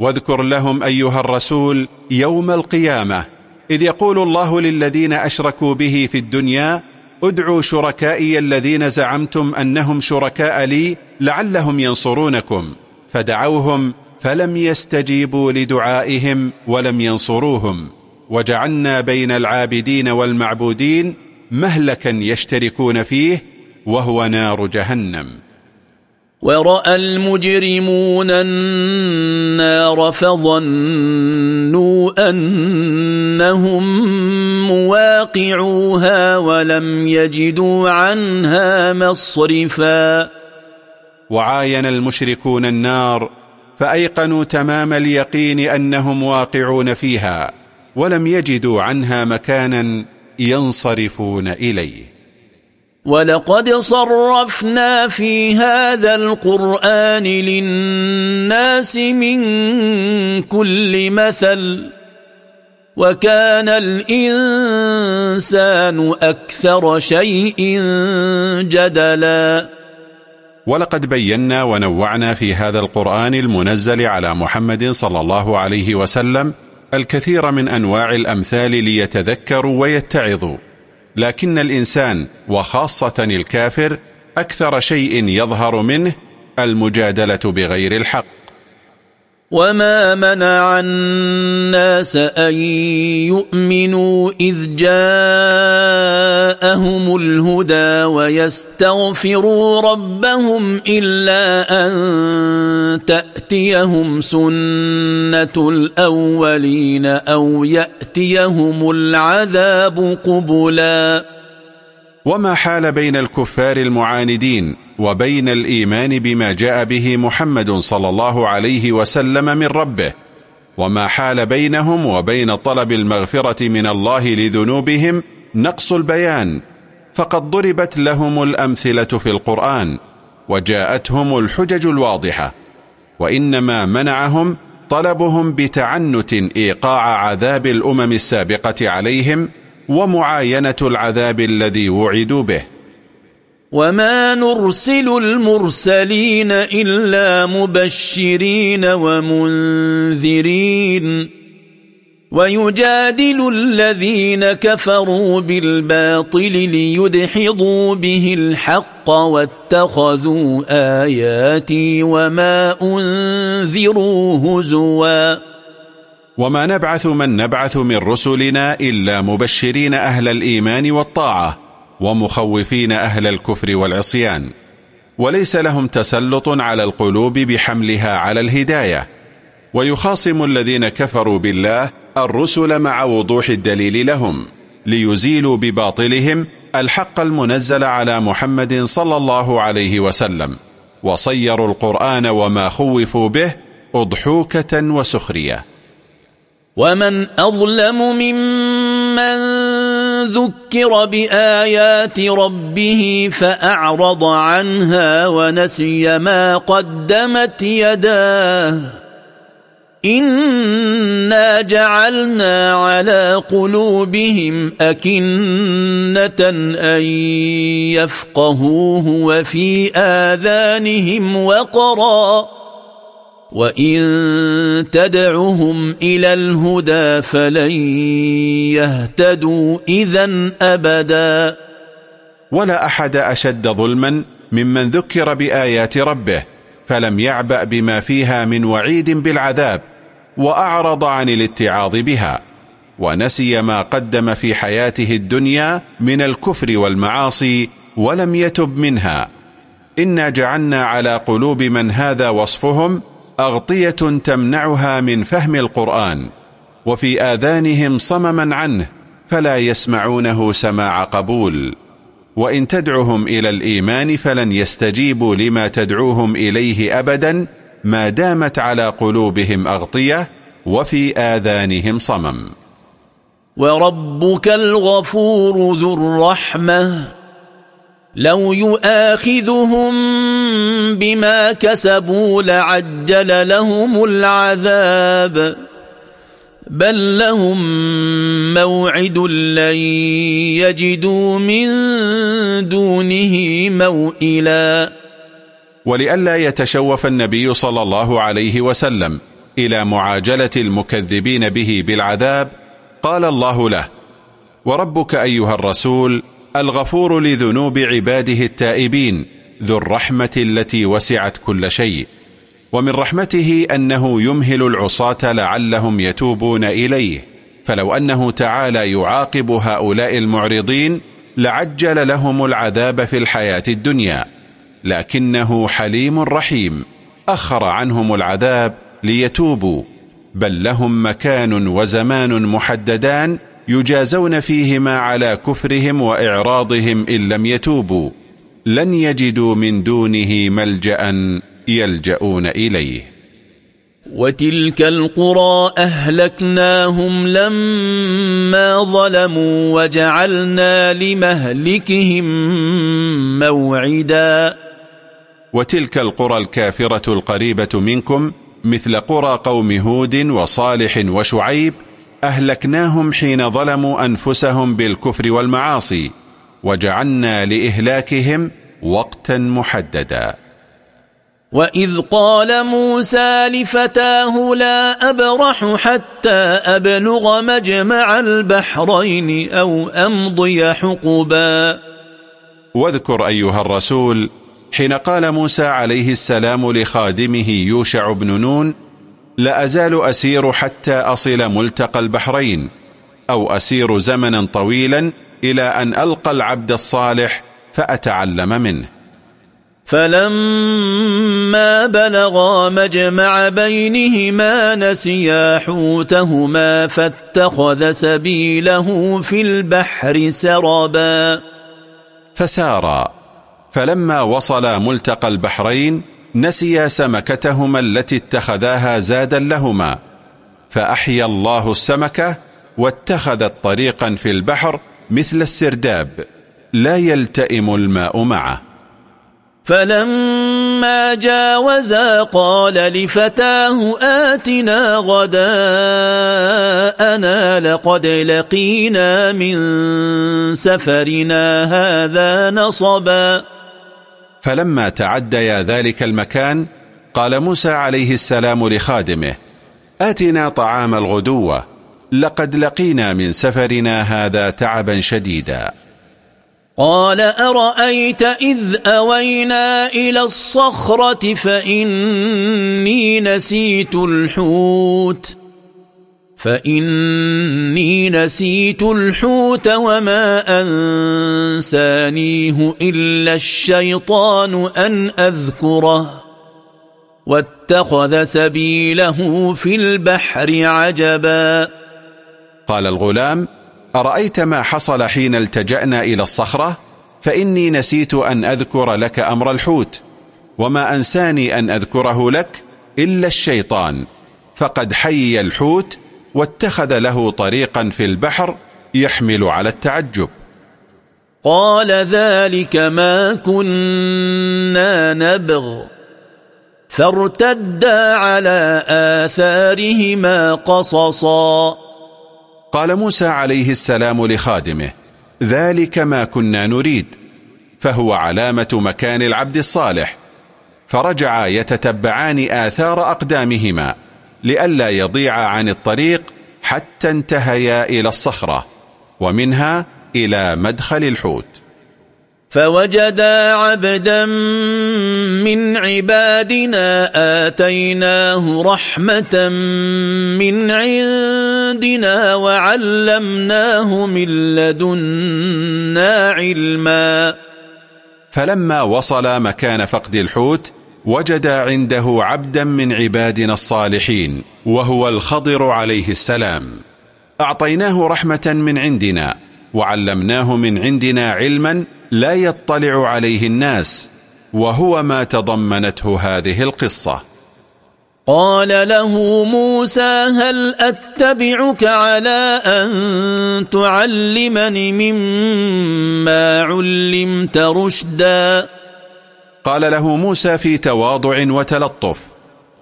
واذكر لهم أيها الرسول يوم القيامة إذ يقول الله للذين أشركوا به في الدنيا ادعوا شركائي الذين زعمتم أنهم شركاء لي لعلهم ينصرونكم. فدعوهم فلم يستجيبوا لدعائهم ولم ينصروهم. وجعلنا بين العابدين والمعبودين مهلكا يشتركون فيه وهو نار جهنم. ورأى المجرمون النار فظنوا أنهم مواقعوها ولم يجدوا عنها مصرفا وعاين المشركون النار فأيقنوا تمام اليقين أنهم واقعون فيها ولم يجدوا عنها مكانا ينصرفون إليه. ولقد صرفنا في هذا القرآن للناس من كل مثل وكان الإنسان أكثر شيء جدلا. ولقد بينا ونوعنا في هذا القرآن المنزل على محمد صلى الله عليه وسلم الكثير من أنواع الأمثال ليتذكروا ويتعظوا. لكن الإنسان وخاصة الكافر أكثر شيء يظهر منه المجادلة بغير الحق. وما منع الناس أن يؤمنوا إذ جاءهم الهدى ويستغفروا ربهم إلا أن تأتيهم سنة الأولين أو يأتيهم العذاب قبلا وما حال بين الكفار المعاندين وبين الإيمان بما جاء به محمد صلى الله عليه وسلم من ربه وما حال بينهم وبين طلب المغفرة من الله لذنوبهم نقص البيان. فقد ضربت لهم الأمثلة في القرآن وجاءتهم الحجج الواضحة. وإنما منعهم طلبهم بتعنت إيقاع عذاب الأمم السابقة عليهم ومعاينة العذاب الذي وعدوا به. وما نرسل المرسلين إلا مبشرين ومنذرين ويجادل الذين كفروا بالباطل ليدحضوا به الحق واتخذوا آياتي وما أنذروا هزوا وما نبعث من نبعث من رسلنا إلا مبشرين أهل الإيمان والطاعة ومخوفين أهل الكفر والعصيان وليس لهم تسلط على القلوب بحملها على الهداية ويخاصم الذين كفروا بالله الرسل مع وضوح الدليل لهم ليزيلوا بباطلهم الحق المنزل على محمد صلى الله عليه وسلم وصيروا القرآن وما خوفوا به أضحوكة وسخرية. ومن أظلم ممن ذكر بآيات ربه فأعرض عنها ونسي ما قدمت يداه. إنا جعلنا على قلوبهم أكنة أن يفقهوه وفي آذانهم وقرا. وإن تدعهم إلى الهدى فلن يهتدوا إذا أبدا. ولا أحد أشد ظلما ممن ذكر بآيات ربه فلم يعبأ بما فيها من وعيد بالعذاب وأعرض عن الاتعاظ بها ونسي ما قدم في حياته الدنيا من الكفر والمعاصي ولم يتب منها. إنا جعلنا على قلوب من هذا وصفهم أغطية تمنعها من فهم القرآن وفي آذانهم صمما عنه فلا يسمعونه سماع قبول. وإن تدعهم إلى الإيمان فلن يستجيبوا لما تدعوهم إليه أبدا ما دامت على قلوبهم أغطية وفي آذانهم صمم. وربك الغفور ذو الرحمة. لو يؤاخذهم بما كسبوا لعجل لهم العذاب. بل لهم موعد لن يجدوا من دونه موئلا. ولئلا يتشوف النبي صلى الله عليه وسلم إلى معاجلة المكذبين به بالعذاب قال الله له وربك أيها الرسول الغفور لذنوب عباده التائبين ذو الرحمة التي وسعت كل شيء. ومن رحمته أنه يمهل العصاة لعلهم يتوبون إليه. فلو أنه تعالى يعاقب هؤلاء المعرضين لعجل لهم العذاب في الحياة الدنيا. لكنه حليم رحيم. أخر عنهم العذاب ليتوبوا. بل لهم مكان وزمان محددان يجازون فيهما على كفرهم وإعراضهم إن لم يتوبوا. لن يجدوا من دونه ملجأ يلجؤون إليه. وتلك القرى أهلكناهم لما ظلموا وجعلنا لمهلكهم موعدا. وتلك القرى الكافرة القريبة منكم مثل قرى قوم هود وصالح وشعيب أهلكناهم حين ظلموا أنفسهم بالكفر والمعاصي وجعلنا لإهلاكهم وقتا محددا. وإذ قال موسى لفتاه لا أبرح حتى أبلغ مجمع البحرين أو أمضي حقبا. واذكر أيها الرسول حين قال موسى عليه السلام لخادمه يوشع بن نون لا أزال أسير حتى أصل ملتقى البحرين أو أسير زمنا طويلا إلى أن ألقى العبد الصالح فأتعلم منه. فلما بلغا مجمع بينهما نسيا حوتهما فاتخذ سبيله في البحر سربا. فسارا. فلما وصلا ملتقى البحرين نسيا سمكتهما التي اتخذاها زادا لهما فأحيا الله السمكة واتخذت طريقا في البحر مثل السرداب لا يلتئم الماء معه. فلما جاوزا قال لفتاه آتنا غداءنا لقد لقينا من سفرنا هذا نصبا. فلما تعديا ذلك المكان قال موسى عليه السلام لخادمه آتنا طعام الغدوة لقد لقينا من سفرنا هذا تعبا شديدا. قال أرأيت إذ أوينا إلى الصخرة فإني نسيت الحوت. فإني نسيت الحوت وما أنسانيه إلا الشيطان أن أذكره واتخذ سبيله في البحر عجبا قال الغلام أرأيت ما حصل حين التجأنا إلى الصخرة؟ فإني نسيت أن أذكر لك أمر الحوت وما أنساني أن أذكره لك إلا الشيطان فقد حي الحوت واتخذ له طريقا في البحر يحمل على التعجب. قال ذلك ما كنا نبغ. فارتدا على آثارهما قصصا. قال موسى عليه السلام لخادمه ذلك ما كنا نريد فهو علامة مكان العبد الصالح. فرجعا يتتبعان آثار أقدامهما. لئلا يضيع عن الطريق حتى انتهيا إلى الصخرة ومنها إلى مدخل الحوت. فوجدا عبدا من عبادنا آتيناه رحمة من عندنا وعلمناه من لدنا علما. فلما وصل مكان فقد الحوت وجد عنده عبدا من عبادنا الصالحين وهو الخضر عليه السلام. أعطيناه رحمة من عندنا وعلمناه من عندنا علما لا يطلع عليه الناس وهو ما تضمنته هذه القصة. قال له موسى هل أتبعك على أن تعلمني مما علمت رشدا؟ قال له موسى في تواضع وتلطف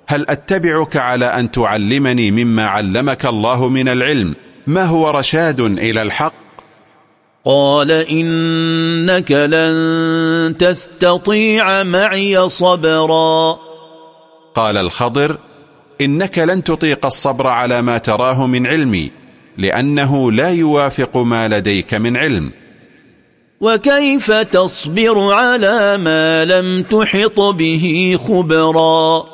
هل أتبعك على أن تعلمني مما علمك الله من العلم؟ ما هو رشاد إلى الحق؟ قال إنك لن تستطيع معي صبرا. قال الخضر إنك لن تطيق الصبر على ما تراه من علمي لأنه لا يوافق ما لديك من علم. وكيف تصبر على ما لم تحط به خبرا؟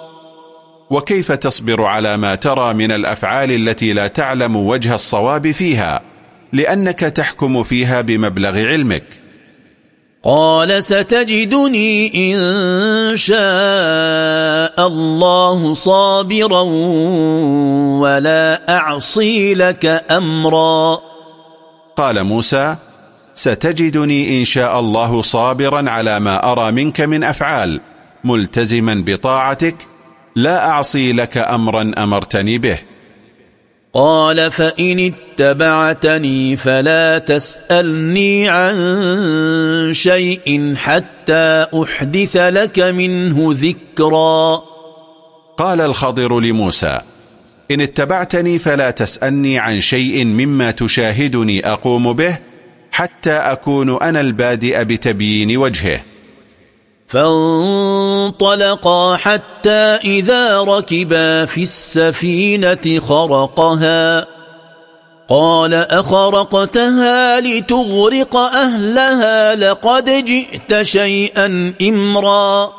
وكيف تصبر على ما ترى من الأفعال التي لا تعلم وجه الصواب فيها لأنك تحكم فيها بمبلغ علمك؟ قال ستجدني إن شاء الله صابرا ولا أعصي لك أمرا. قال موسى ستجدني إن شاء الله صابرا على ما أرى منك من أفعال ملتزما بطاعتك لا أعصي لك أمرا أمرتني به. قال فإن اتبعتني فلا تسألني عن شيء حتى أحدث لك منه ذكرا. قال الخضر لموسى إن اتبعتني فلا تسألني عن شيء مما تشاهدني أقوم به حتى أكون أنا البادئ بتبيين وجهه. فانطلقا حتى إذا ركبا في السفينة خرقها. قال أخرقتها لتغرق أهلها لقد جئت شيئا إمرا.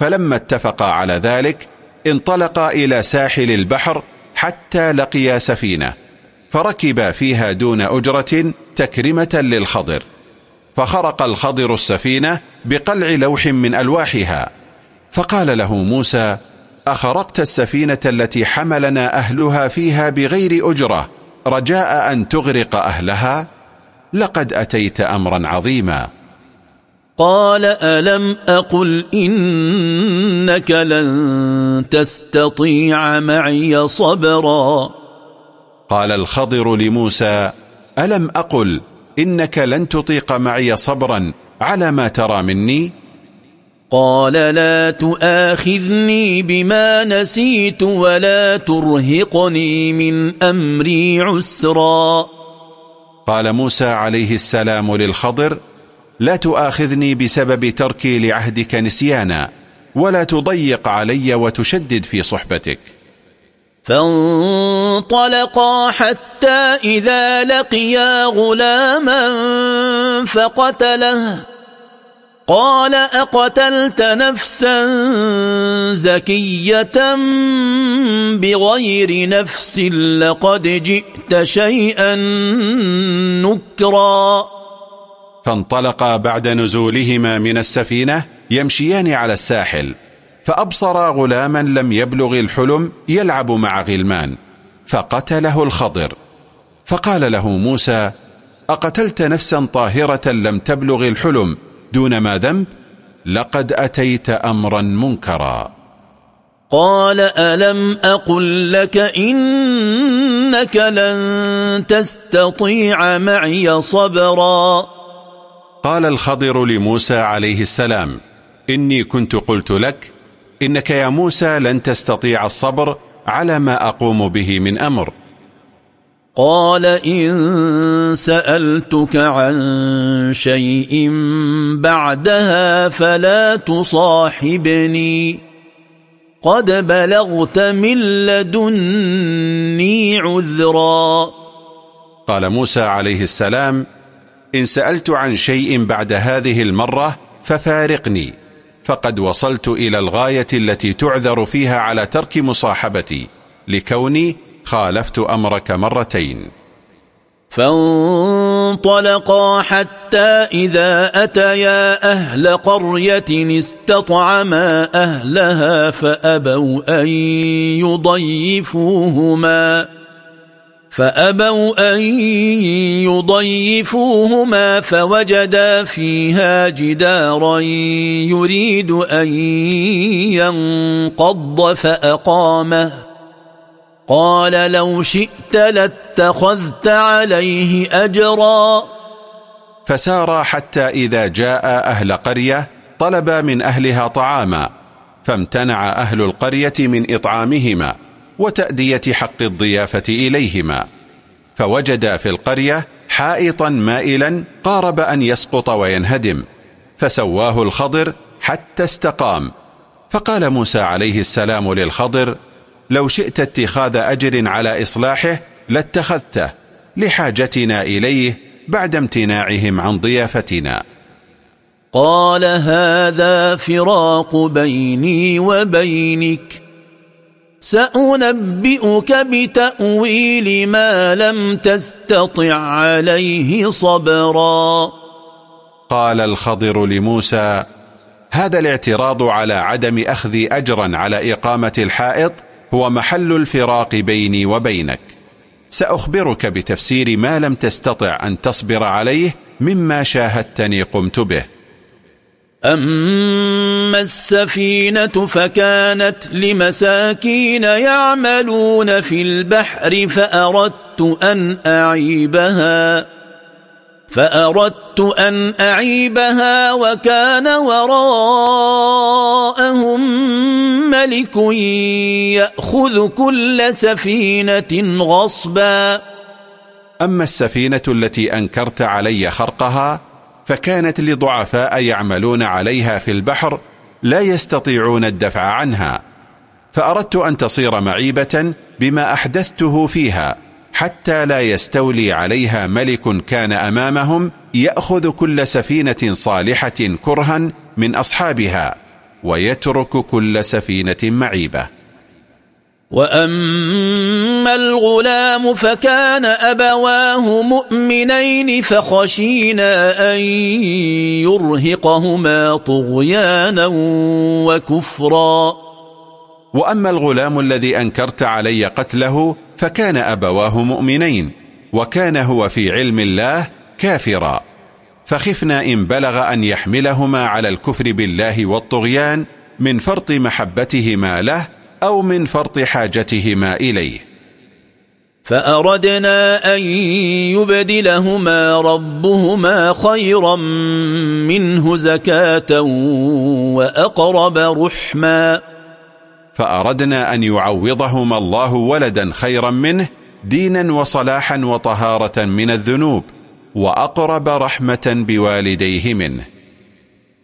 فلما اتفقا على ذلك انطلقا إلى ساحل البحر حتى لقيا سفينة. فركبا فيها دون أجرة تكرمة للخضر فخرق الخضر السفينة بقلع لوح من ألواحها. فقال له موسى أخرقت السفينة التي حملنا أهلها فيها بغير أجرة رجاء أن تغرق أهلها؟ لقد أتيت أمرا عظيما. قال ألم أقل إنك لن تستطيع معي صبرا؟ قال الخضر لموسى ألم أقل إنك لن تطيق معي صبرا على ما ترى مني؟ قال لا تؤاخذني بما نسيت ولا ترهقني من أمري عسرا. قال موسى عليه السلام للخضر لا تؤاخذني بسبب تركي لعهدك نسيانا ولا تضيق علي وتشدد في صحبتك. فانطلقا حتى إذا لقيا غلاما فقتله. قال أقتلت نفسا زكية بغير نفس لقد جئت شيئا نكرا. فانطلقا بعد نزولهما من السفينة يمشيان على الساحل. فأبصر غلاما لم يبلغ الحلم يلعب مع غلمان فقتله الخضر. فقال له موسى أقتلت نفسا طاهرة لم تبلغ الحلم دون ما ذنب؟ لقد أتيت أمرا منكرا. قال ألم أقل لك إنك لن تستطيع معي صبرا؟ قال الخضر لموسى عليه السلام إني كنت قلت لك إنك يا موسى لن تستطيع الصبر على ما أقوم به من أمر. قال إن سألتك عن شيء بعدها فلا تصاحبني. قد بلغت من لدني عذرا. قال موسى عليه السلام إن سألت عن شيء بعد هذه المرة ففارقني. فقد وصلت إلى الغاية التي تعذر فيها على ترك مصاحبتي لكوني خالفت أمرك مرتين. فانطلقا حتى إذا أتيا أهل قرية استطعما أهلها فأبوا أن يضيفوهما. فأبوا أن يضيفوهما فوجدا فيها جدارا يريد أن ينقض فأقامه. قال لو شئت لاتخذت عليه أجرا. فسار حتى إذا جاء أهل قرية طلب من أهلها طعاما فامتنع أهل القرية من إطعامهما. وتأدية حق الضيافة إليهما. فوجد في القرية حائطا مائلا قارب أن يسقط وينهدم. فسواه الخضر حتى استقام. فقال موسى عليه السلام للخضر لو شئت اتخاذ أجر على إصلاحه لاتخذته لحاجتنا إليه بعد امتناعهم عن ضيافتنا. قال هذا فراق بيني وبينك سأنبئك بتأويل ما لم تستطع عليه صبرا. قال الخضر لموسى هذا الاعتراض على عدم أخذ أجرا على إقامة الحائط هو محل الفراق بيني وبينك. سأخبرك بتفسير ما لم تستطع أن تصبر عليه مما شاهدتني قمت به. أما السفينة فكانت لمساكين يعملون في البحر فأردت أن أعيبها فأردت أن أعيبها وكان وراءهم ملك يأخذ كل سفينة غصبا. أما السفينة التي أنكرت علي خرقها فكانت لضعفاء يعملون عليها في البحر لا يستطيعون الدفع عنها. فأردت أن تصير معيبة بما أحدثته فيها حتى لا يستولي عليها ملك كان أمامهم يأخذ كل سفينة صالحة كرها من أصحابها ويترك كل سفينة معيبة. واما الغلام فكان ابواه مؤمنين فخشينا ان يرهقهما طغيانا وكفرا واما الغلام الذي انكرت علي قتله فكان ابواه مؤمنين وكان هو في علم الله كافرا فخفنا ان بلغ ان يحملهما على الكفر بالله والطغيان من فرط محبتهما له أو من فرط حاجتهما إليه. فأردنا أن يبدلهما ربهما خيرا منه زكاة وأقرب رحما. فأردنا أن يعوضهما الله ولدا خيرا منه دينا وصلاحا وطهارة من الذنوب وأقرب رحمة بوالديه منه.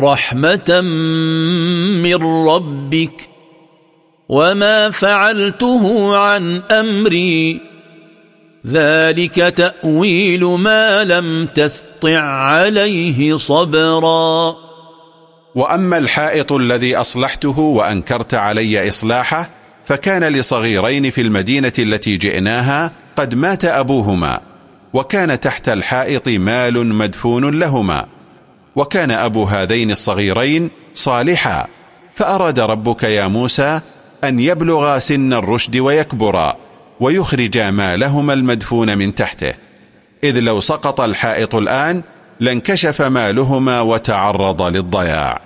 رحمة من ربك وما فعلته عن أمري. ذلك تأويل ما لم تسطع عليه صبرا. وأما الحائط الذي أصلحته وأنكرت علي إصلاحه فكان لصغيرين في المدينة التي جئناها قد مات أبوهما وكان تحت الحائط مال مدفون لهما. وكان أبو هذين الصغيرين صالحا فأراد ربك يا موسى أن يبلغا سن الرشد ويكبرا ويخرجا مالهما المدفون من تحته. إذ لو سقط الحائط الآن لانكشف مالهما وتعرض للضياع.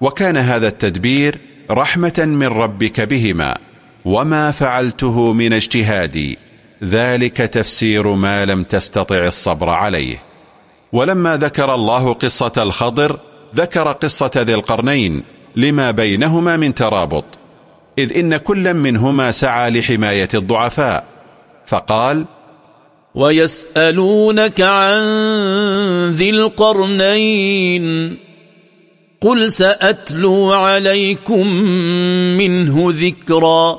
وكان هذا التدبير رحمة من ربك بهما وما فعلته من اجتهادي ذلك تفسير ما لم تستطع الصبر عليه. ولما ذكر الله قصة الخضر ذكر قصة ذي القرنين لما بينهما من ترابط. إذ إن كل منهما سعى لحماية الضعفاء. فقال ويسألونك عن ذي القرنين قل سأتلو عليكم منه ذكرا.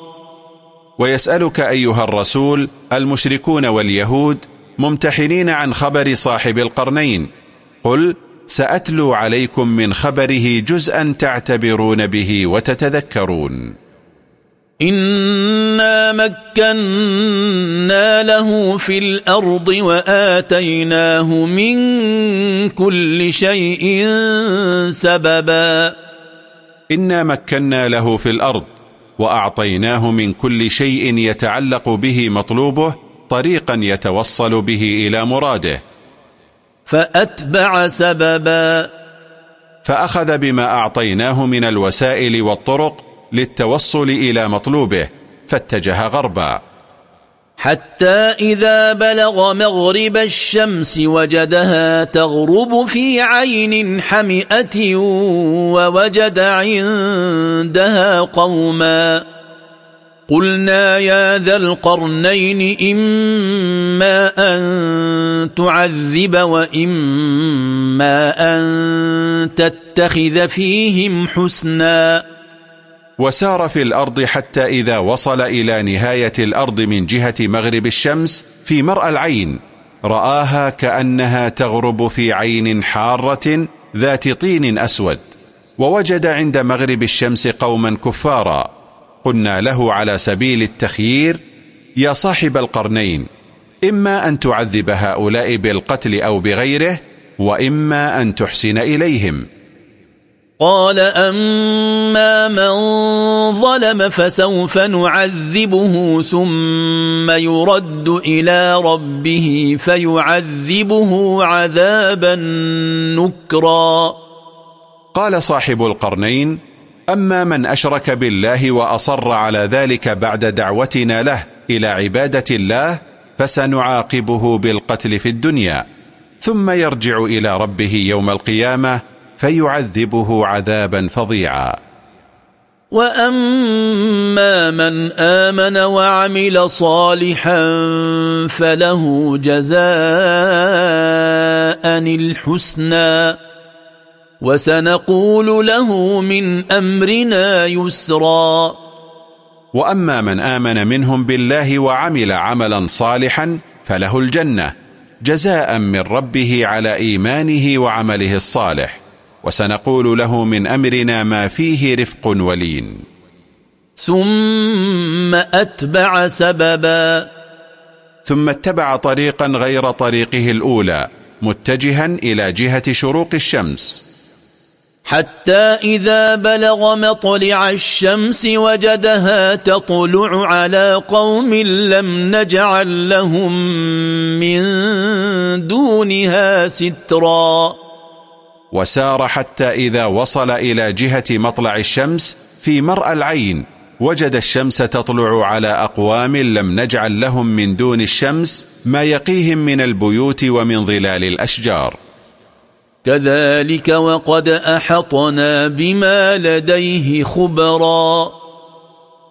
ويسألك أيها الرسول المشركون واليهود ممتحنين عن خبر صاحب القرنين. قل سأتلو عليكم من خبره جزءا تعتبرون به وتتذكرون. إنا مكنا له في الأرض وآتيناه من كل شيء سببا. إنا مكنا له في الأرض وأعطيناه من كل شيء يتعلق به مطلوبه طريقا يتوصل به إلى مراده. فأتبع سببا. فأخذ بما أعطيناه من الوسائل والطرق للتوصل إلى مطلوبه فاتجه غربا. حتى إذا بلغ مغرب الشمس وجدها تغرب في عين حمئة ووجد عندها قوما. قلنا يا ذا القرنين إما أن تعذب وإما أن تتخذ فيهم حسناً. وسار في الأرض حتى إذا وصل إلى نهاية الأرض من جهة مغرب الشمس في مرأى العين. رآها كأنها تغرب في عين حارة ذات طين أسود. ووجد عند مغرب الشمس قوما كفارا. قلنا له على سبيل التخيير يا صاحب القرنين إما أن تعذب هؤلاء بالقتل أو بغيره وإما أن تحسن إليهم. قال أما من ظلم فسوف نعذبه ثم يرد إلى ربه فيعذبه عذابا نكرا. قال صاحب القرنين أما من أشرك بالله وأصر على ذلك بعد دعوتنا له إلى عبادة الله فسنعاقبه بالقتل في الدنيا ثم يرجع إلى ربه يوم القيامة فيعذبه عذابا فظيعا. وأما من آمن وعمل صالحا فله جزاء الحسنى. وسنقول له من أمرنا يسرا. وأما من آمن منهم بالله وعمل عملا صالحا فله الجنة جزاء من ربه على إيمانه وعمله الصالح وسنقول له من أمرنا ما فيه رفق ولين. ثم أتبع سببا. ثم اتبع طريقا غير طريقه الأولى متجها إلى جهة شروق الشمس. حتى إذا بلغ مطلع الشمس وجدها تطلع على قوم لم نجعل لهم من دونها سترا. وسار حتى إذا وصل إلى جهة مطلع الشمس في مرأى العين وجد الشمس تطلع على أقوام لم نجعل لهم من دون الشمس ما يقيهم من البيوت ومن ظلال الأشجار. كذلك وقد أحطنا بما لديه خبرا.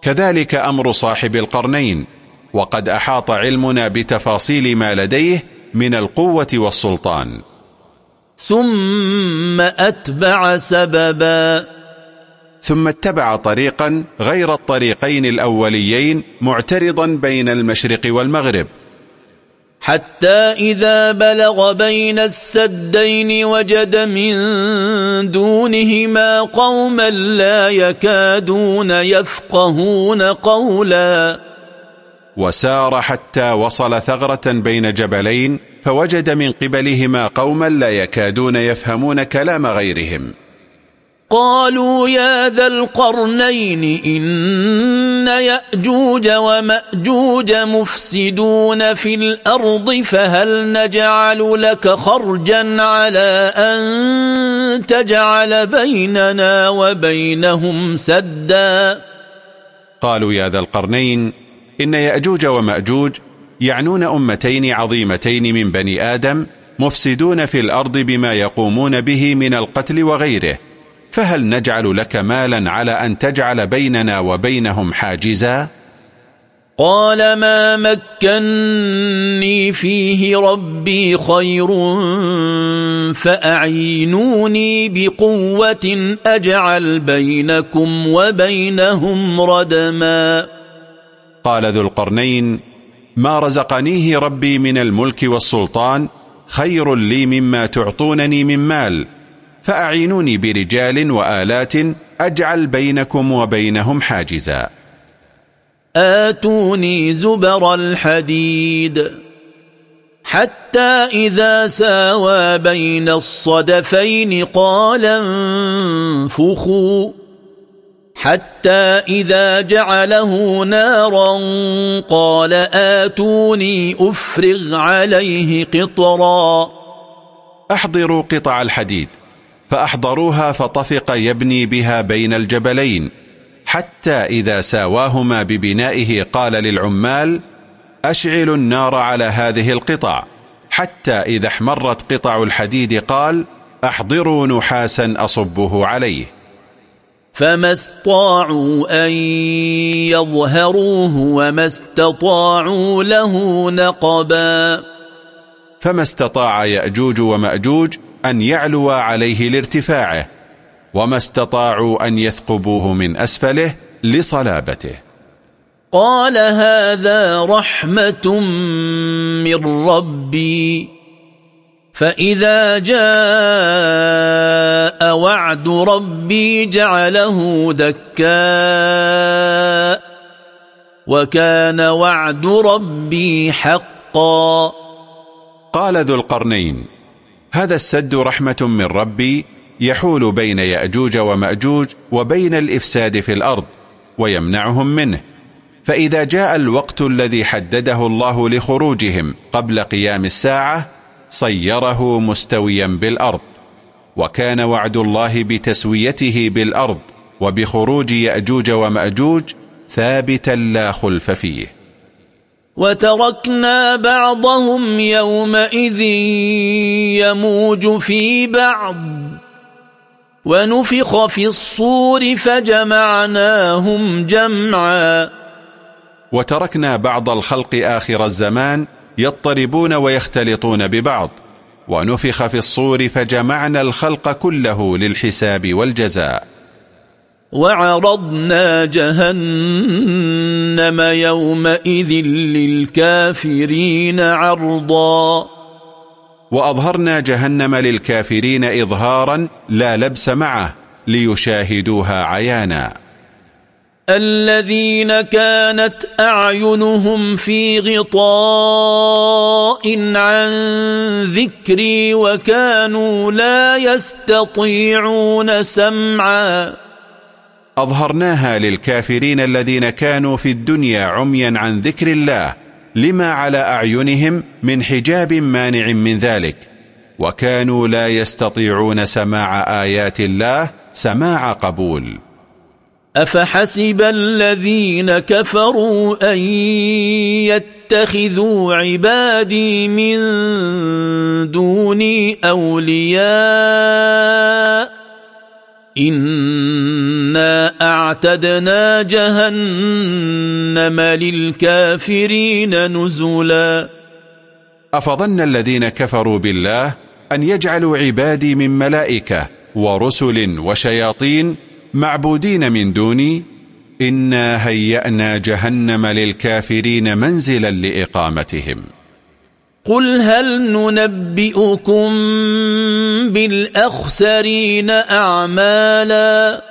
كذلك أمر صاحب القرنين وقد أحاط علمنا بتفاصيل ما لديه من القوة والسلطان. ثم أتبع سببا. ثم اتبع طريقا غير الطريقين الأوليين معترضا بين المشرق والمغرب. حتى إذا بلغ بين السدين وجد من دونهما قوما لا يكادون يفقهون قولا. وسار حتى وصل ثغرة بين جبلين فوجد من قبلهما قوما لا يكادون يفهمون كلام غيرهم. قالوا يا ذا القرنين إن يأجوج ومأجوج مفسدون في الأرض فهل نجعل لك خرجا على أن تجعل بيننا وبينهم سدا؟ قالوا يا ذا القرنين إن يأجوج ومأجوج يعنون أمتين عظيمتين من بني آدم مفسدون في الأرض بما يقومون به من القتل وغيره. فهل نجعل لك مالا على أن تجعل بيننا وبينهم حاجزا؟ قال ما مكني فيه ربي خير فأعينوني بقوة أجعل بينكم وبينهم ردما قال ذو القرنين ما رزقنيه ربي من الملك والسلطان خير لي مما تعطونني من مال فأعينوني برجال وآلات أجعل بينكم وبينهم حاجزا. آتوني زبر الحديد حتى إذا ساوى بين الصدفين قال انفخوا حتى إذا جعله نارا قال آتوني أفرغ عليه قطرا. أحضروا قطع الحديد. فأحضروها فطفق يبني بها بين الجبلين حتى إذا ساواهما ببنائه قال للعمال أشعلوا النار على هذه القطع. حتى إذا احمرت قطع الحديد قال أحضروا نحاسا أصبه عليه. فما استطاعوا أن يظهروه وما استطاعوا له نقبا. فما استطاع يأجوج ومأجوج أن يعلو عليه لارتفاعه وما استطاعوا أن يثقبوه من أسفله لصلابته. قال هذا رحمة من ربي فإذا جاء وعد ربي جعله دكاء وكان وعد ربي حقا. قال ذو القرنين هذا السد رحمة من ربي يحول بين يأجوج ومأجوج وبين الإفساد في الأرض ويمنعهم منه. فإذا جاء الوقت الذي حدده الله لخروجهم قبل قيام الساعة صيره مستويا بالأرض. وكان وعد الله بتسويته بالأرض وبخروج يأجوج ومأجوج ثابتا لا خلف فيه. وتركنا بعضهم يومئذ يموج في بعض. ونفخ في الصور فجمعناهم جمعا. وتركنا بعض الخلق آخر الزمان يضطربون ويختلطون ببعض. ونفخ في الصور فجمعنا الخلق كله للحساب والجزاء. وعرضنا جهنم يومئذ للكافرين عرضا. وأظهرنا جهنم للكافرين إظهارا لا لبس معه ليشاهدوها عيانا. الذين كانت أعينهم في غطاء عن ذكري وكانوا لا يستطيعون سمعا. أظهرناها للكافرين الذين كانوا في الدنيا عميا عن ذكر الله لما على أعينهم من حجاب مانع من ذلك. وكانوا لا يستطيعون سماع آيات الله سماع قبول. أفحسب الذين كفروا أن يتخذوا عبادي من دوني أولياء إنا أعتدنا جهنم للكافرين نزلا. أفظن الذين كفروا بالله أن يجعلوا عبادي من ملائكة ورسل وشياطين معبودين من دوني. إنا هيأنا جهنم للكافرين منزلا لإقامتهم. قل هل ننبئكم بالأخسرين أعمالا؟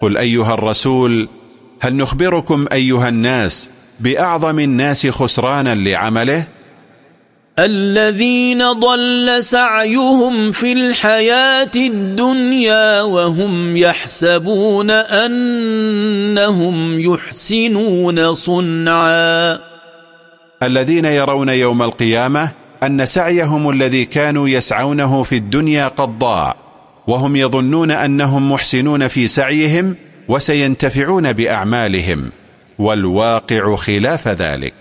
قل أيها الرسول هل نخبركم أيها الناس بأعظم الناس خسرانا لعمله؟ الذين ضل سعيهم في الحياة الدنيا وهم يحسبون أنهم يحسنون صنعا. الذين يرون يوم القيامة أن سعيهم الذي كانوا يسعونه في الدنيا قد ضاع وهم يظنون أنهم محسنون في سعيهم وسينتفعون بأعمالهم والواقع خلاف ذلك.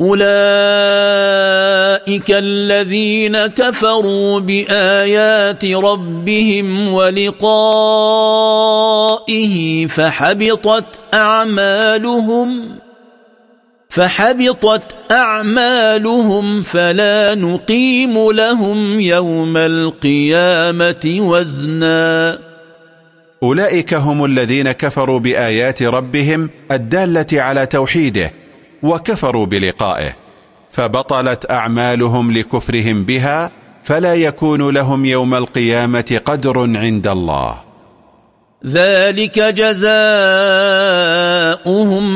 أولئك الذين كفروا بآيات ربهم ولقائه فحبطت أعمالهم. فحبطت أعمالهم فلا نقيم لهم يوم القيامة وزنا. أولئك هم الذين كفروا بآيات ربهم الدالة على توحيده وكفروا بلقائه فبطلت أعمالهم لكفرهم بها فلا يكون لهم يوم القيامة قدر عند الله. ذلك جزاؤهم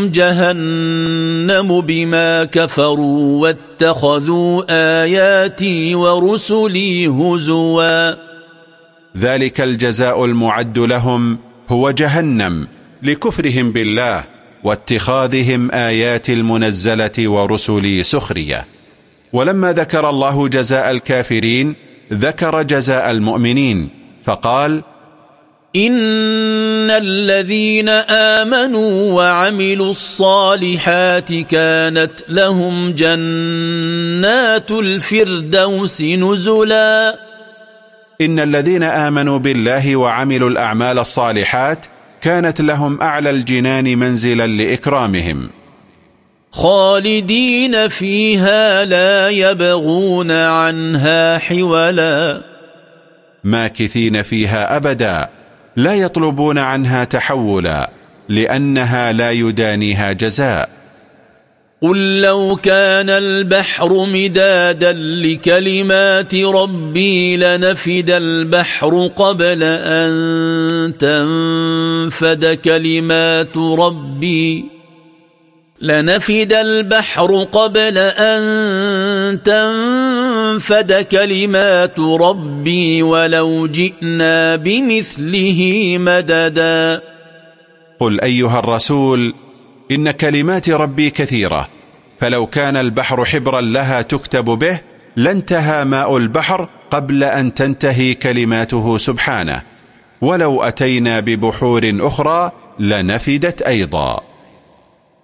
جهنم بما كفروا واتخذوا آياتي ورسلي هزوا. ذلك الجزاء المعد لهم هو جهنم لكفرهم بالله واتخاذهم آيات المنزلة ورسلي سخرية. ولما ذكر الله جزاء الكافرين ذكر جزاء المؤمنين فقال إن الذين آمنوا وعملوا الصالحات كانت لهم جنات الفردوس نزلا. إن الذين آمنوا بالله وعملوا الأعمال الصالحات كانت لهم أعلى الجنان منزلا لإكرامهم. خالدين فيها لا يبغون عنها حولا. ماكثين فيها أبدا. لا يطلبون عنها تحولا لأنها لا يدانيها جزاء. قل لو كان البحر مدادا لكلمات ربي لنفد البحر قبل أن تنفد كلمات ربي. لنفد البحر قبل أن تنفد كلمات ربي ولو جئنا بمثله مددا. قل أيها الرسول إن كلمات ربي كثيرة فلو كان البحر حبرا لها تكتب به لانتهى ماء البحر قبل أن تنتهي كلماته سبحانه ولو أتينا ببحور أخرى لنفدت أيضا.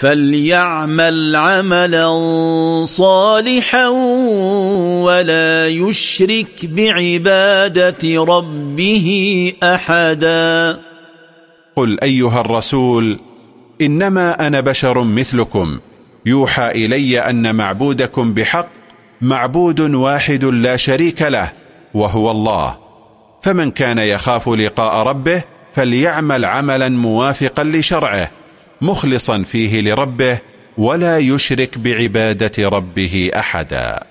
فليعمل عملا صالحا ولا يشرك بعبادة ربه أحدا قل أيها الرسول إنما أنا بشر مثلكم يوحى إلي أن معبودكم بحق معبود واحد لا شريك له وهو الله. فمن كان يخاف لقاء ربه فليعمل عملا موافقا لشرعه. مخلصا فيه لربه ولا يشرك بعبادة ربه أحدا.